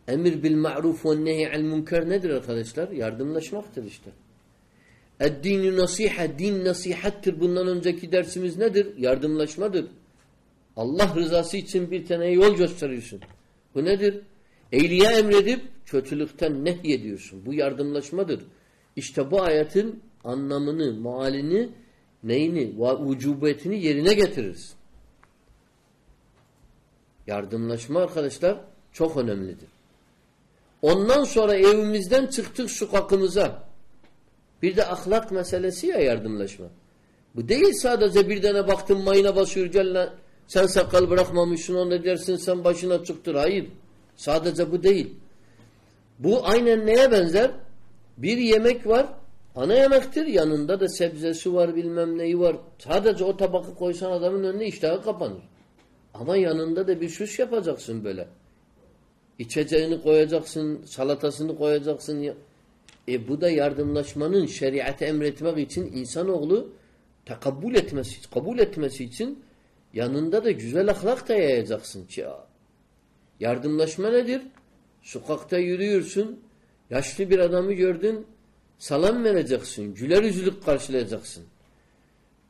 Emir bil ma'ruf ve nehi al münker nedir arkadaşlar? Yardımlaşmaktır işte. Eddini nasiha, din nasihattir. Bundan önceki dersimiz nedir? Yardımlaşmadır. Allah rızası için bir tane yol gösteriyorsun. Bu nedir? Eyliye emredip kötülükten nehyediyorsun. Bu yardımlaşmadır. İşte bu ayetin anlamını, mualini, neyini, vücubiyetini yerine getiririz. Yardımlaşma arkadaşlar çok önemlidir. Ondan sonra evimizden çıktık sokakımıza. Bir de ahlak meselesi ya yardımlaşma. Bu değil sadece bir tane baktın mayına basıyor gel sen sakal bırakmamışsın onu dersin sen başına çıktır. Hayır. Sadece bu değil. Bu aynen neye benzer? Bir yemek var. Ana yemektir. Yanında da sebzesi var bilmem neyi var. Sadece o tabakı koysan adamın önüne iştahı kapanır. Ama yanında da bir süs yapacaksın böyle. İçeceğini koyacaksın, salatasını koyacaksın. E bu da yardımlaşmanın şeriatı emretmek için insanoğlu tekabbül etmesi, kabul etmesi için yanında da güzel ahlak da yayacaksın. Yardımlaşma nedir? Sokakta yürüyorsun, yaşlı bir adamı gördün, salam vereceksin, güler yüzlülük karşılayacaksın.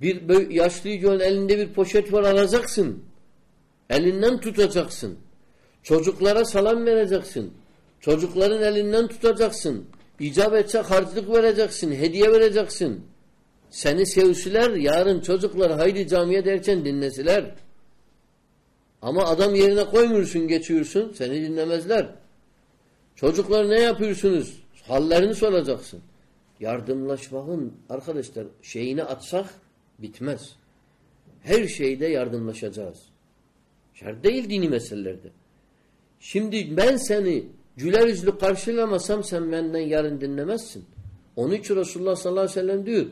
Bir yaşlıyı gördün, elinde bir poşet var alacaksın. Elinden tutacaksın. Çocuklara salam vereceksin. Çocukların elinden tutacaksın. İcap etse harcılık vereceksin. Hediye vereceksin. Seni sevsiler yarın çocuklar haydi camiye derken dinlesiler. Ama adam yerine koymuyorsun geçiyorsun. Seni dinlemezler. Çocuklar ne yapıyorsunuz? Hallerini soracaksın. Yardımlaşmanın arkadaşlar şeyini atsak bitmez. Her şeyde yardımlaşacağız. Şart değil dini meselelerde. Şimdi ben seni güler yüzlü karşılamasam sen benden yarın dinlemezsin. Onun için Resulullah sallallahu aleyhi ve sellem diyor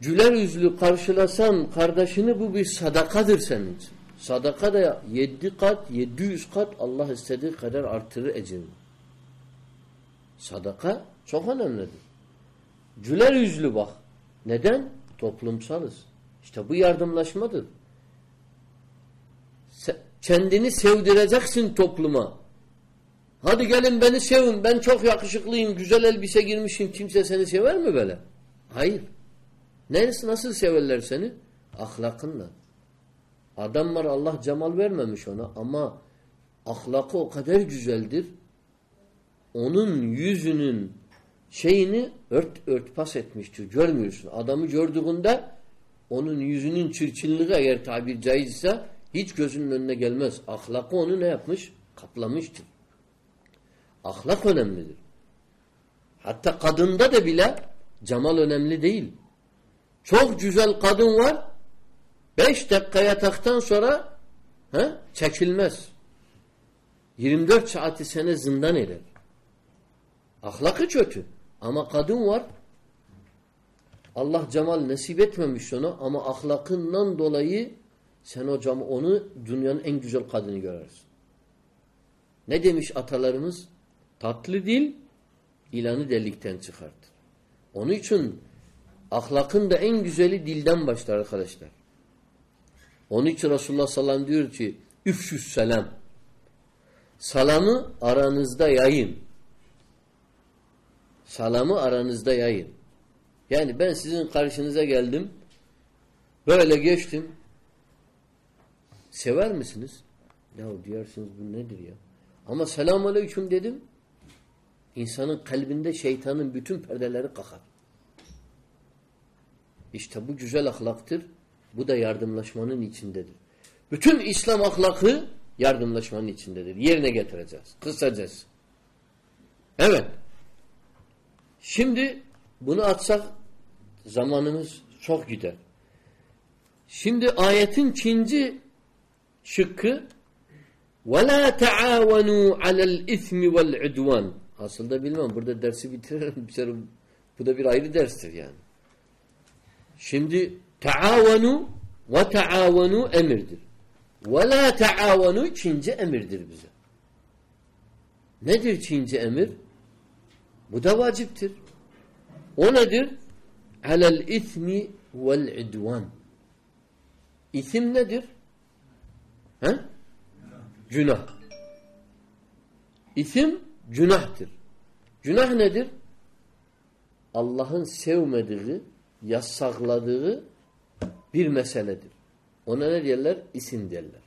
güler yüzlü karşılasan kardeşini bu bir sadakadır senin için. Sadaka da yedi kat, yedi yüz kat Allah istediği kadar artırır ecrini. Sadaka çok önemlidir. Güler yüzlü bak. Neden? Toplumsalız. İşte bu yardımlaşmadır. Kendini sevdireceksin topluma. Hadi gelin beni sevin. Ben çok yakışıklıyım. Güzel elbise girmişim. Kimse seni sever mi böyle? Hayır. Neresi nasıl severler seni? Ahlakınla. Adam var Allah cemal vermemiş ona ama ahlakı o kadar güzeldir. Onun yüzünün şeyini ört örtbas etmiştir. Görmüyorsun. Adamı gördüğünde onun yüzünün çirkinliği eğer tabir caizse hiç gözünün önüne gelmez. Ahlakı onu ne yapmış? Kaplamıştır. Ahlak önemlidir. Hatta kadında da bile cemal önemli değil. Çok güzel kadın var. Beş dakika yataktan sonra he, çekilmez. 24 saati sene zindan eder. Ahlakı kötü. Ama kadın var. Allah cemal nasip etmemiş ona ama ahlakından dolayı sen o cam onu dünyanın en güzel kadını görürsün. Ne demiş atalarımız? Tatlı dil ilanı delikten çıkartır. Onun için Ahlakın da en güzeli dilden başlar arkadaşlar. Onun için Resulullah sallallahu aleyhi ve sellem diyor ki üfşüs selam. Salamı aranızda yayın. Salamı aranızda yayın. Yani ben sizin karşınıza geldim. Böyle geçtim. Sever misiniz? Ya diyorsunuz bu nedir ya? Ama selamun aleyküm dedim. İnsanın kalbinde şeytanın bütün perdeleri kalkar. İşte bu güzel ahlaktır. Bu da yardımlaşmanın içindedir. Bütün İslam ahlakı yardımlaşmanın içindedir. Yerine getireceğiz. Kısacağız. Evet. Şimdi bunu atsak zamanımız çok gider. Şimdi ayetin ikinci şıkkı وَلَا تَعَاوَنُوا عَلَى الْاِثْمِ وَالْعُدْوَانِ Aslında bilmem burada dersi bitirelim. (laughs) Bu da bir ayrı derstir yani. Şimdi taavenu ve taavenu emirdir. Ve la taavenu ikinci emirdir bize. Nedir ikinci emir? Bu da vaciptir. O nedir? Alel ismi vel idvan. İsim nedir? He? Günah. İsim günahtır. Günah nedir? Allah'ın sevmediği, yasakladığı bir meseledir. Ona ne derler? İsim derler.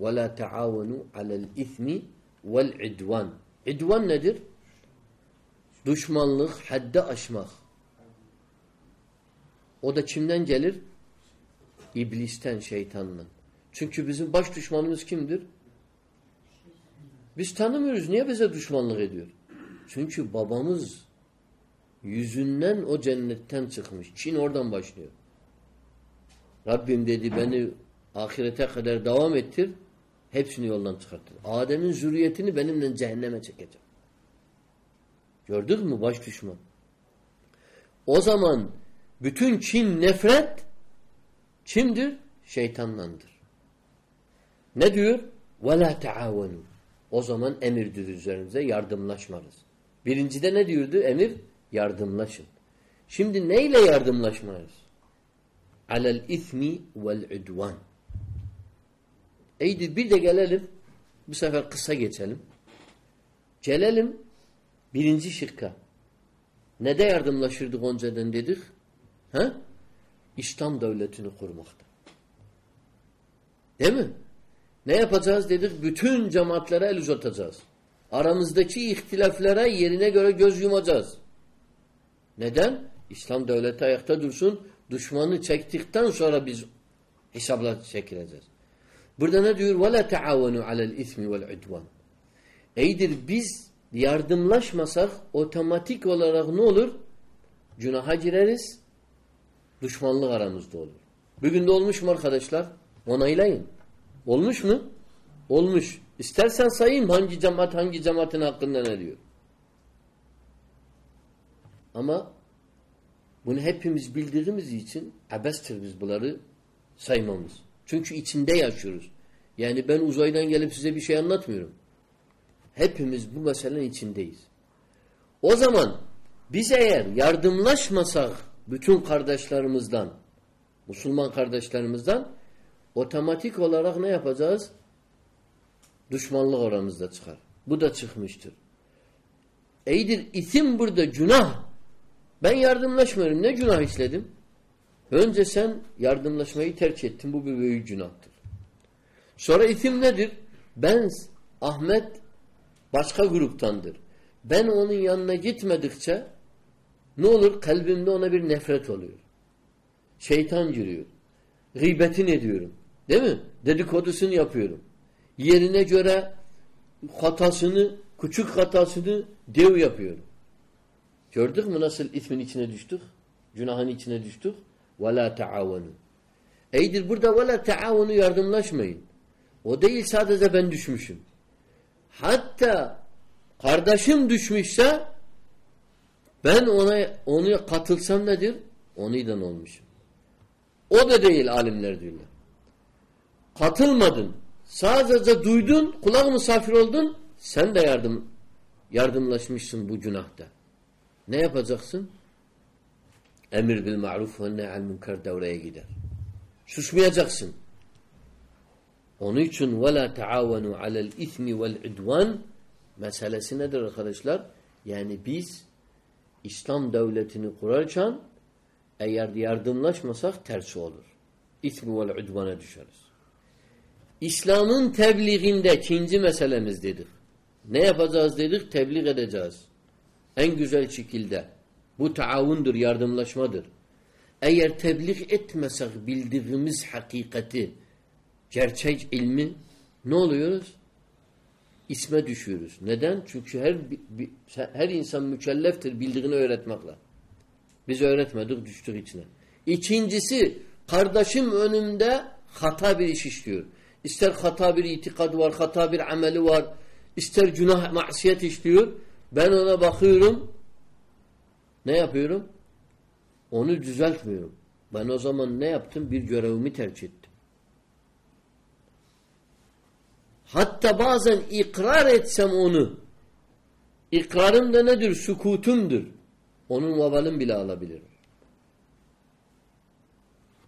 وَلَا تَعَاوَنُوا عَلَى الْاِثْمِ وَالْعِدْوَانِ İdvan nedir? Düşmanlık, haddi aşmak. O da kimden gelir? İblisten, şeytandan. Çünkü bizim baş düşmanımız kimdir? Biz tanımıyoruz. Niye bize düşmanlık ediyor? Çünkü babamız yüzünden o cennetten çıkmış. Çin oradan başlıyor. Rabbim dedi beni ahirete kadar devam ettir. Hepsini yoldan çıkartır. Adem'in zürriyetini benimle cehenneme çekeceğim. Gördük mü baş düşman? O zaman bütün Çin nefret kimdir? Şeytanlandır. Ne diyor? وَلَا تَعَاوَنُوا O zaman emirdir üzerimize yardımlaşmarız. Birincide ne diyordu emir? Yardımlaşın. Şimdi neyle yardımlaşmayız? Alel ismi vel udvan. Eydir bir de gelelim. Bu sefer kısa geçelim. Gelelim birinci şıkka. Ne de yardımlaşırdık önceden dedik? Ha? İslam devletini kurmakta. Değil mi? Ne yapacağız dedik? Bütün cemaatlere el uzatacağız. Aramızdaki ihtilaflara yerine göre göz yumacağız. Neden? İslam devleti ayakta dursun. Düşmanı çektikten sonra biz hesapla çekileceğiz. Burada ne diyor? وَلَا تَعَاوَنُوا عَلَى الْاِثْمِ وَالْعُدْوَانِ Eydir biz yardımlaşmasak otomatik olarak ne olur? Günaha gireriz. Düşmanlık aramızda olur. Bugün de olmuş mu arkadaşlar? Onaylayın. Olmuş mu? Olmuş. İstersen sayayım hangi cemaat hangi cemaatin hakkında ne diyor. Ama bunu hepimiz bildiğimiz için abestir biz bunları saymamız. Çünkü içinde yaşıyoruz. Yani ben uzaydan gelip size bir şey anlatmıyorum. Hepimiz bu meselenin içindeyiz. O zaman biz eğer yardımlaşmasak bütün kardeşlerimizden, Müslüman kardeşlerimizden otomatik olarak ne yapacağız? Düşmanlık oramızda çıkar. Bu da çıkmıştır. Eydir isim burada günah. Ben yardımlaşmıyorum. Ne günah işledim? Önce sen yardımlaşmayı terk ettin. Bu bir büyük günahtır. Sonra isim nedir? Ben Ahmet başka gruptandır. Ben onun yanına gitmedikçe ne olur? Kalbimde ona bir nefret oluyor. Şeytan giriyor. Gıybetin ediyorum. Değil mi? Dedikodusunu yapıyorum. Yerine göre hatasını, küçük hatasını dev yapıyorum. Gördük mü nasıl ismin içine düştük? Günahın içine düştük. وَلَا تَعَاوَنُوا Eydir burada وَلَا تَعَاوَنُوا yardımlaşmayın. O değil sadece ben düşmüşüm. Hatta kardeşim düşmüşse ben ona onu katılsam nedir? Onuydan olmuşum. O da değil alimler diyorlar. Katılmadın. Sadece duydun, kulak misafir oldun, sen de yardım yardımlaşmışsın bu günahta. Ne yapacaksın? Emir bil ma'ruf ve ne'al münker devreye gider. Susmayacaksın. Onun için taavenu alel ismi vel udvan meselesi nedir arkadaşlar? Yani biz İslam devletini kurarken eğer yardımlaşmasak tersi olur. İsmi vel udvana düşeriz. İslam'ın tebliğinde ikinci meselemiz dedik. Ne yapacağız dedik? Tebliğ edeceğiz. En güzel şekilde. Bu taavundur, yardımlaşmadır. Eğer tebliğ etmesek bildiğimiz hakikati, gerçek ilmi ne oluyoruz? İsme düşüyoruz. Neden? Çünkü her her insan mükelleftir bildiğini öğretmekle. Biz öğretmedik, düştük içine. İkincisi, Kardeşim önümde hata bir iş işliyor. İster hata bir itikadı var, hata bir ameli var, ister günah, masiyet işliyor. Ben ona bakıyorum. Ne yapıyorum? Onu düzeltmiyorum. Ben o zaman ne yaptım? Bir görevimi tercih ettim. Hatta bazen ikrar etsem onu ikrarım da nedir? Sükutumdur. Onun vabalını bile alabilirim.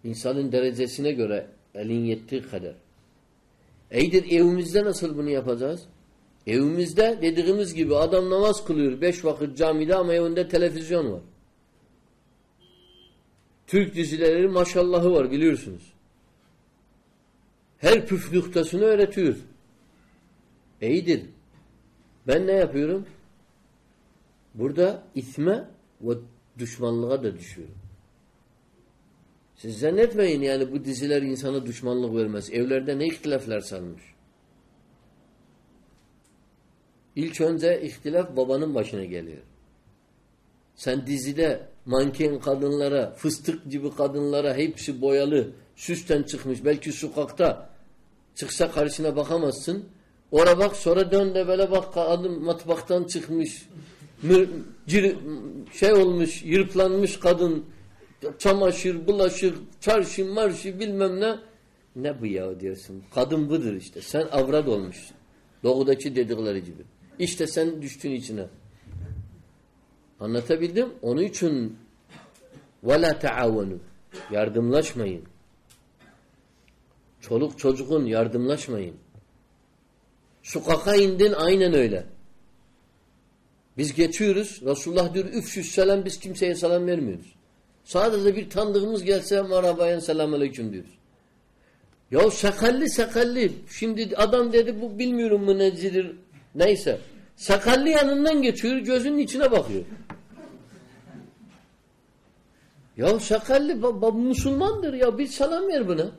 İnsanın derecesine göre elin yettiği kadar. Eydir evimizde nasıl bunu yapacağız? Evimizde dediğimiz gibi adam namaz kılıyor beş vakit camide ama evinde televizyon var. Türk dizileri maşallahı var biliyorsunuz. Her püf noktasını öğretiyor. İyidir. Ben ne yapıyorum? Burada isme ve düşmanlığa da düşüyorum. Siz zannetmeyin yani bu diziler insana düşmanlık vermez. Evlerde ne ihtilaflar sarmış. İlk önce ihtilaf babanın başına geliyor. Sen dizide manken kadınlara, fıstık gibi kadınlara hepsi boyalı, süsten çıkmış. Belki sokakta çıksa karşına bakamazsın. Ora bak sonra dön de böyle bak kadın matbaktan çıkmış. Şey olmuş, yırplanmış kadın çamaşır, bulaşık, çarşı, marşı bilmem ne. Ne bu ya diyorsun. Kadın budur işte. Sen avrat olmuşsun. Doğudaki dedikleri gibi. İşte sen düştün içine. Anlatabildim? Onun için وَلَا تَعَوَنُوا Yardımlaşmayın. Çoluk çocuğun yardımlaşmayın. Sokaka indin aynen öyle. Biz geçiyoruz. Resulullah diyor üfşüs selam biz kimseye selam vermiyoruz. Sadece bir tanıdığımız gelse marabayan selam aleyküm diyoruz. Ya sakalli sakalli. Şimdi adam dedi bu bilmiyorum mu necidir neyse. Sakalli yanından geçiyor gözünün içine bakıyor. Ya sakalli baba Müslümandır ya bir selam ver buna.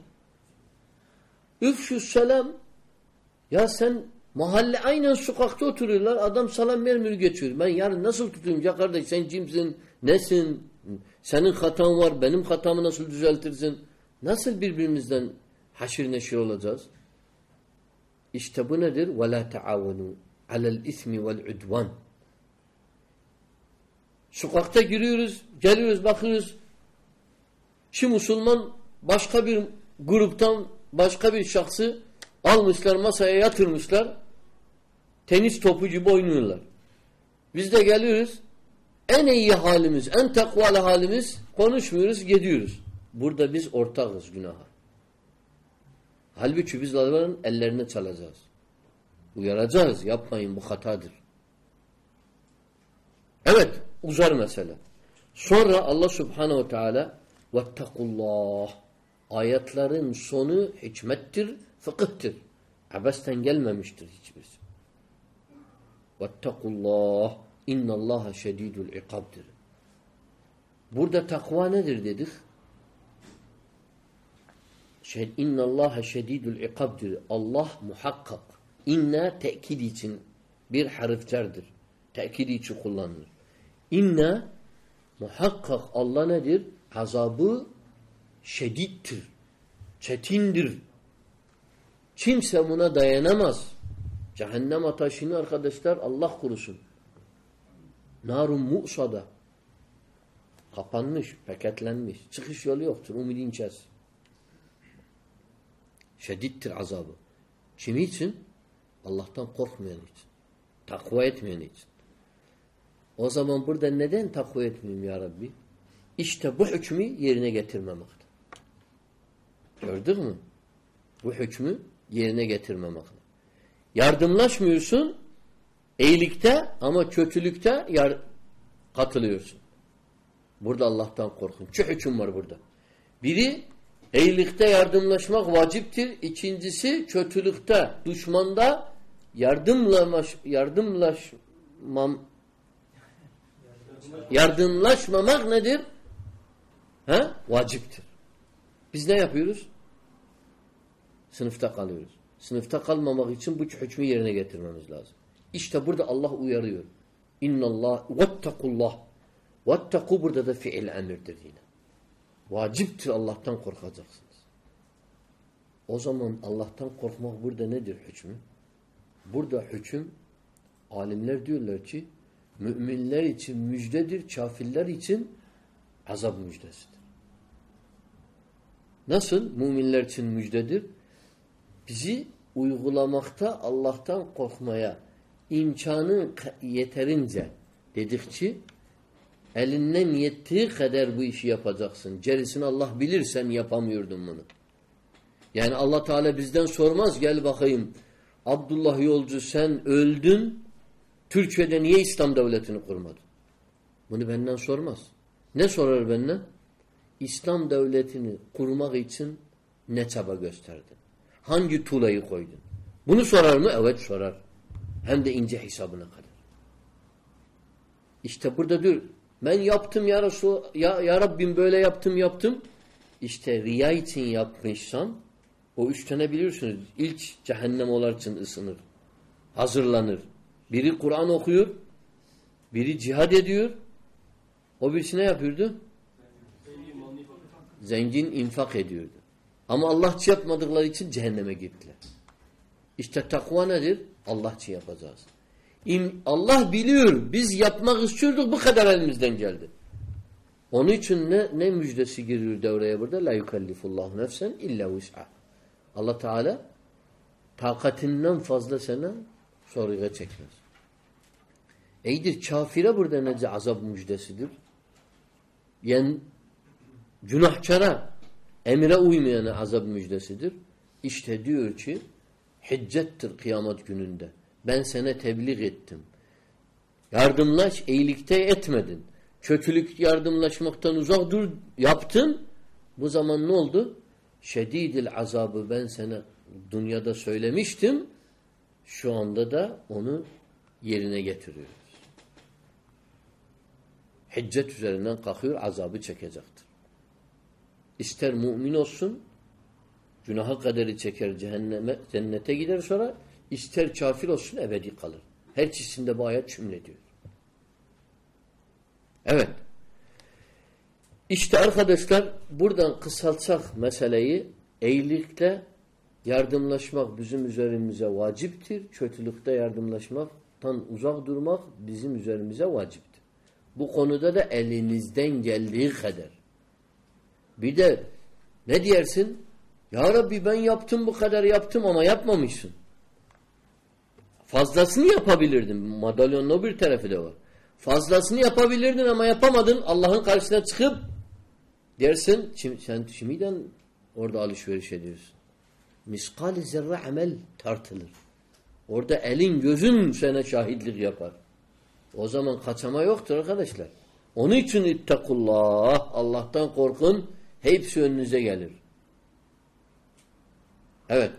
Üf şu selam. Ya sen mahalle aynen sokakta oturuyorlar. Adam selam vermiyor geçiyor. Ben yarın nasıl tutayım ya kardeş sen kimsin? Nesin? Senin hatan var. Benim hatamı nasıl düzeltirsin? Nasıl birbirimizden haşir neşir olacağız? İşte bu nedir? وَلَا تَعَوَنُوا عَلَى الْاِثْمِ وَالْعُدْوَانِ Sokakta giriyoruz, geliyoruz, bakıyoruz. Şu Müslüman başka bir gruptan başka bir şahsı almışlar masaya yatırmışlar. Tenis topu gibi oynuyorlar. Biz de geliyoruz. En iyi halimiz, en takvalı halimiz konuşmuyoruz, gidiyoruz. Burada biz ortağız günaha. Halbuki biz onların ellerine çalacağız. Uyaracağız. Yapmayın bu hatadır. Evet uzar mesele. Sonra Allah subhanehu ve teala vettekullah ayetlerin sonu hikmettir, fıkıhtır. Abesten gelmemiştir hiçbirisi. Vettekullah innallaha şedidul ikabdir. Burada takva nedir dedik? Şey, innallaha şedidul ikabdir. Allah muhakkak. İnne tekid için bir harflerdir. Tekid için kullanılır. İnne muhakkak Allah nedir? Azabı şedittir. Çetindir. Kimse buna dayanamaz. Cehennem ateşini arkadaşlar Allah kurusun. Narun mu'sada. Kapanmış, paketlenmiş. Çıkış yolu yoktur. Umudin kes. Şedittir azabı. Kimi için? Allah'tan korkmayan için. Takva etmeyen için. O zaman burada neden takva etmeyeyim ya Rabbi? İşte bu hükmü yerine getirmemekte. Gördün mü? Bu hükmü yerine getirmemekte. Yardımlaşmıyorsun iyilikte ama kötülükte yar katılıyorsun. Burada Allah'tan korkun. İki hüküm var burada. Biri iyilikte yardımlaşmak vaciptir. İkincisi kötülükte, düşmanda yardımlaş, yardımlaşmam yardımlaşmamak nedir? He? Vaciptir. Biz ne yapıyoruz? Sınıfta kalıyoruz. Sınıfta kalmamak için bu hükmü yerine getirmemiz lazım. İşte burada Allah uyarıyor. İnnallah vettakullah. Vettaku burada da fiil emirdir yine. Vaciptir Allah'tan korkacaksınız. O zaman Allah'tan korkmak burada nedir hükmü? Burada hüküm alimler diyorlar ki müminler için müjdedir, kafirler için azap müjdesidir. Nasıl müminler için müjdedir? Bizi uygulamakta Allah'tan korkmaya imkanı yeterince dedikçe elinden yettiği kadar bu işi yapacaksın. Gerisini Allah bilir sen yapamıyordun bunu. Yani Allah Teala bizden sormaz gel bakayım Abdullah yolcu sen öldün Türkiye'de niye İslam devletini kurmadın? Bunu benden sormaz. Ne sorar benden? İslam devletini kurmak için ne çaba gösterdin? Hangi tuğlayı koydun? Bunu sorar mı? Evet sorar. Hem de ince hesabına kadar. İşte burada diyor ben yaptım ya Resul ya, ya Rabbim böyle yaptım yaptım. İşte riya için yapmışsan o üç tane biliyorsunuz ilk cehennem olar için ısınır. Hazırlanır. Biri Kur'an okuyor. Biri cihad ediyor. O birisi ne yapıyordu? Zengin infak ediyordu. Ama Allah için yapmadıkları için cehenneme gittiler. İşte takva nedir? Allah için yapacağız. Allah biliyor. Biz yapmak istiyorduk bu kadar elimizden geldi. Onun için ne, ne müjdesi giriyor devreye burada? La yukallifullahu nefsen illa vus'a. Allah Teala takatinden fazla sana sorguya çekmez. Eydir kafire burada nece azap müjdesidir? Yani günahkara emire uymayana azap müjdesidir. İşte diyor ki hiccettir kıyamet gününde. Ben sana tebliğ ettim. Yardımlaş, iyilikte etmedin. Kötülük yardımlaşmaktan uzak dur, yaptın. Bu zaman ne oldu? Şedidil azabı ben sana dünyada söylemiştim. Şu anda da onu yerine getiriyoruz. Hiccet üzerinden kalkıyor, azabı çekecektir. İster mümin olsun, günaha kaderi çeker, cehenneme, cennete gider sonra, ister kafir olsun ebedi kalır. Her ikisinde bu ayet cümlediyor. Evet. İşte arkadaşlar buradan kısaltsak meseleyi iyilikle yardımlaşmak bizim üzerimize vaciptir. Kötülükte yardımlaşmaktan uzak durmak bizim üzerimize vaciptir. Bu konuda da elinizden geldiği kadar. Bir de ne diyersin? Ya Rabbi ben yaptım bu kadar yaptım ama yapmamışsın. Fazlasını yapabilirdin. Madalyonun o bir tarafı da var. Fazlasını yapabilirdin ama yapamadın. Allah'ın karşısına çıkıp dersin sen şimdiden orada alışveriş ediyorsun. Miskal zerre amel tartılır. Orada elin gözün sana şahitlik yapar. O zaman kaçama yoktur arkadaşlar. Onun için ittakullah. Allah'tan korkun. Hepsi önünüze gelir. Evet.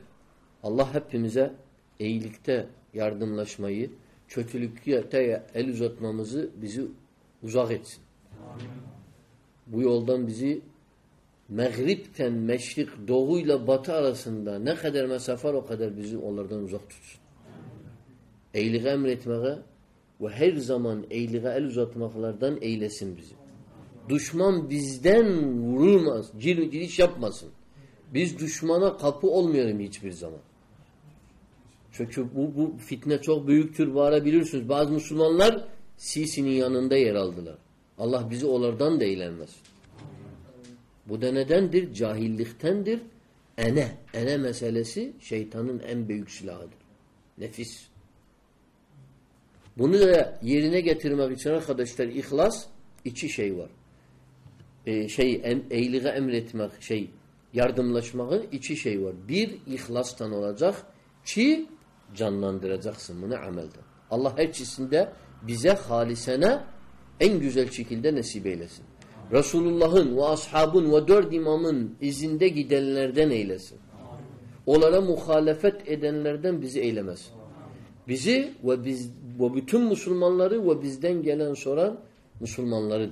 Allah hepimize iyilikte yardımlaşmayı, kötülükte el uzatmamızı bizi uzak etsin. Amin. Bu yoldan bizi Mağripten meşrik, doğuyla batı arasında ne kadar mesafe o kadar bizi onlardan uzak tutsun. Eylike emretmeye ve her zaman eylike el uzatmaklardan eylesin bizi. Düşman bizden vurulmaz, giriş yapmasın. Biz düşmana kapı olmayalım hiçbir zaman. Çünkü bu, bu fitne çok büyüktür, bağırabilirsiniz. Bazı Müslümanlar Sisi'nin yanında yer aldılar. Allah bizi onlardan da eğlenmesin. Bu da nedendir? Cahilliktendir. Ene. Ene meselesi şeytanın en büyük silahıdır. Nefis. Bunu da yerine getirmek için arkadaşlar ihlas iki şey var. Ee, şey em, iyiliğe emretmek, şey yardımlaşmakın iki şey var. Bir ihlastan olacak ki canlandıracaksın bunu amelde. Allah her çizinde bize halisene en güzel şekilde nasip eylesin. Resulullah'ın ve ashabın ve dört imamın izinde gidenlerden eylesin. Onlara muhalefet edenlerden bizi eylemesin. Bizi ve biz ve bütün Müslümanları ve bizden gelen soran Müslümanları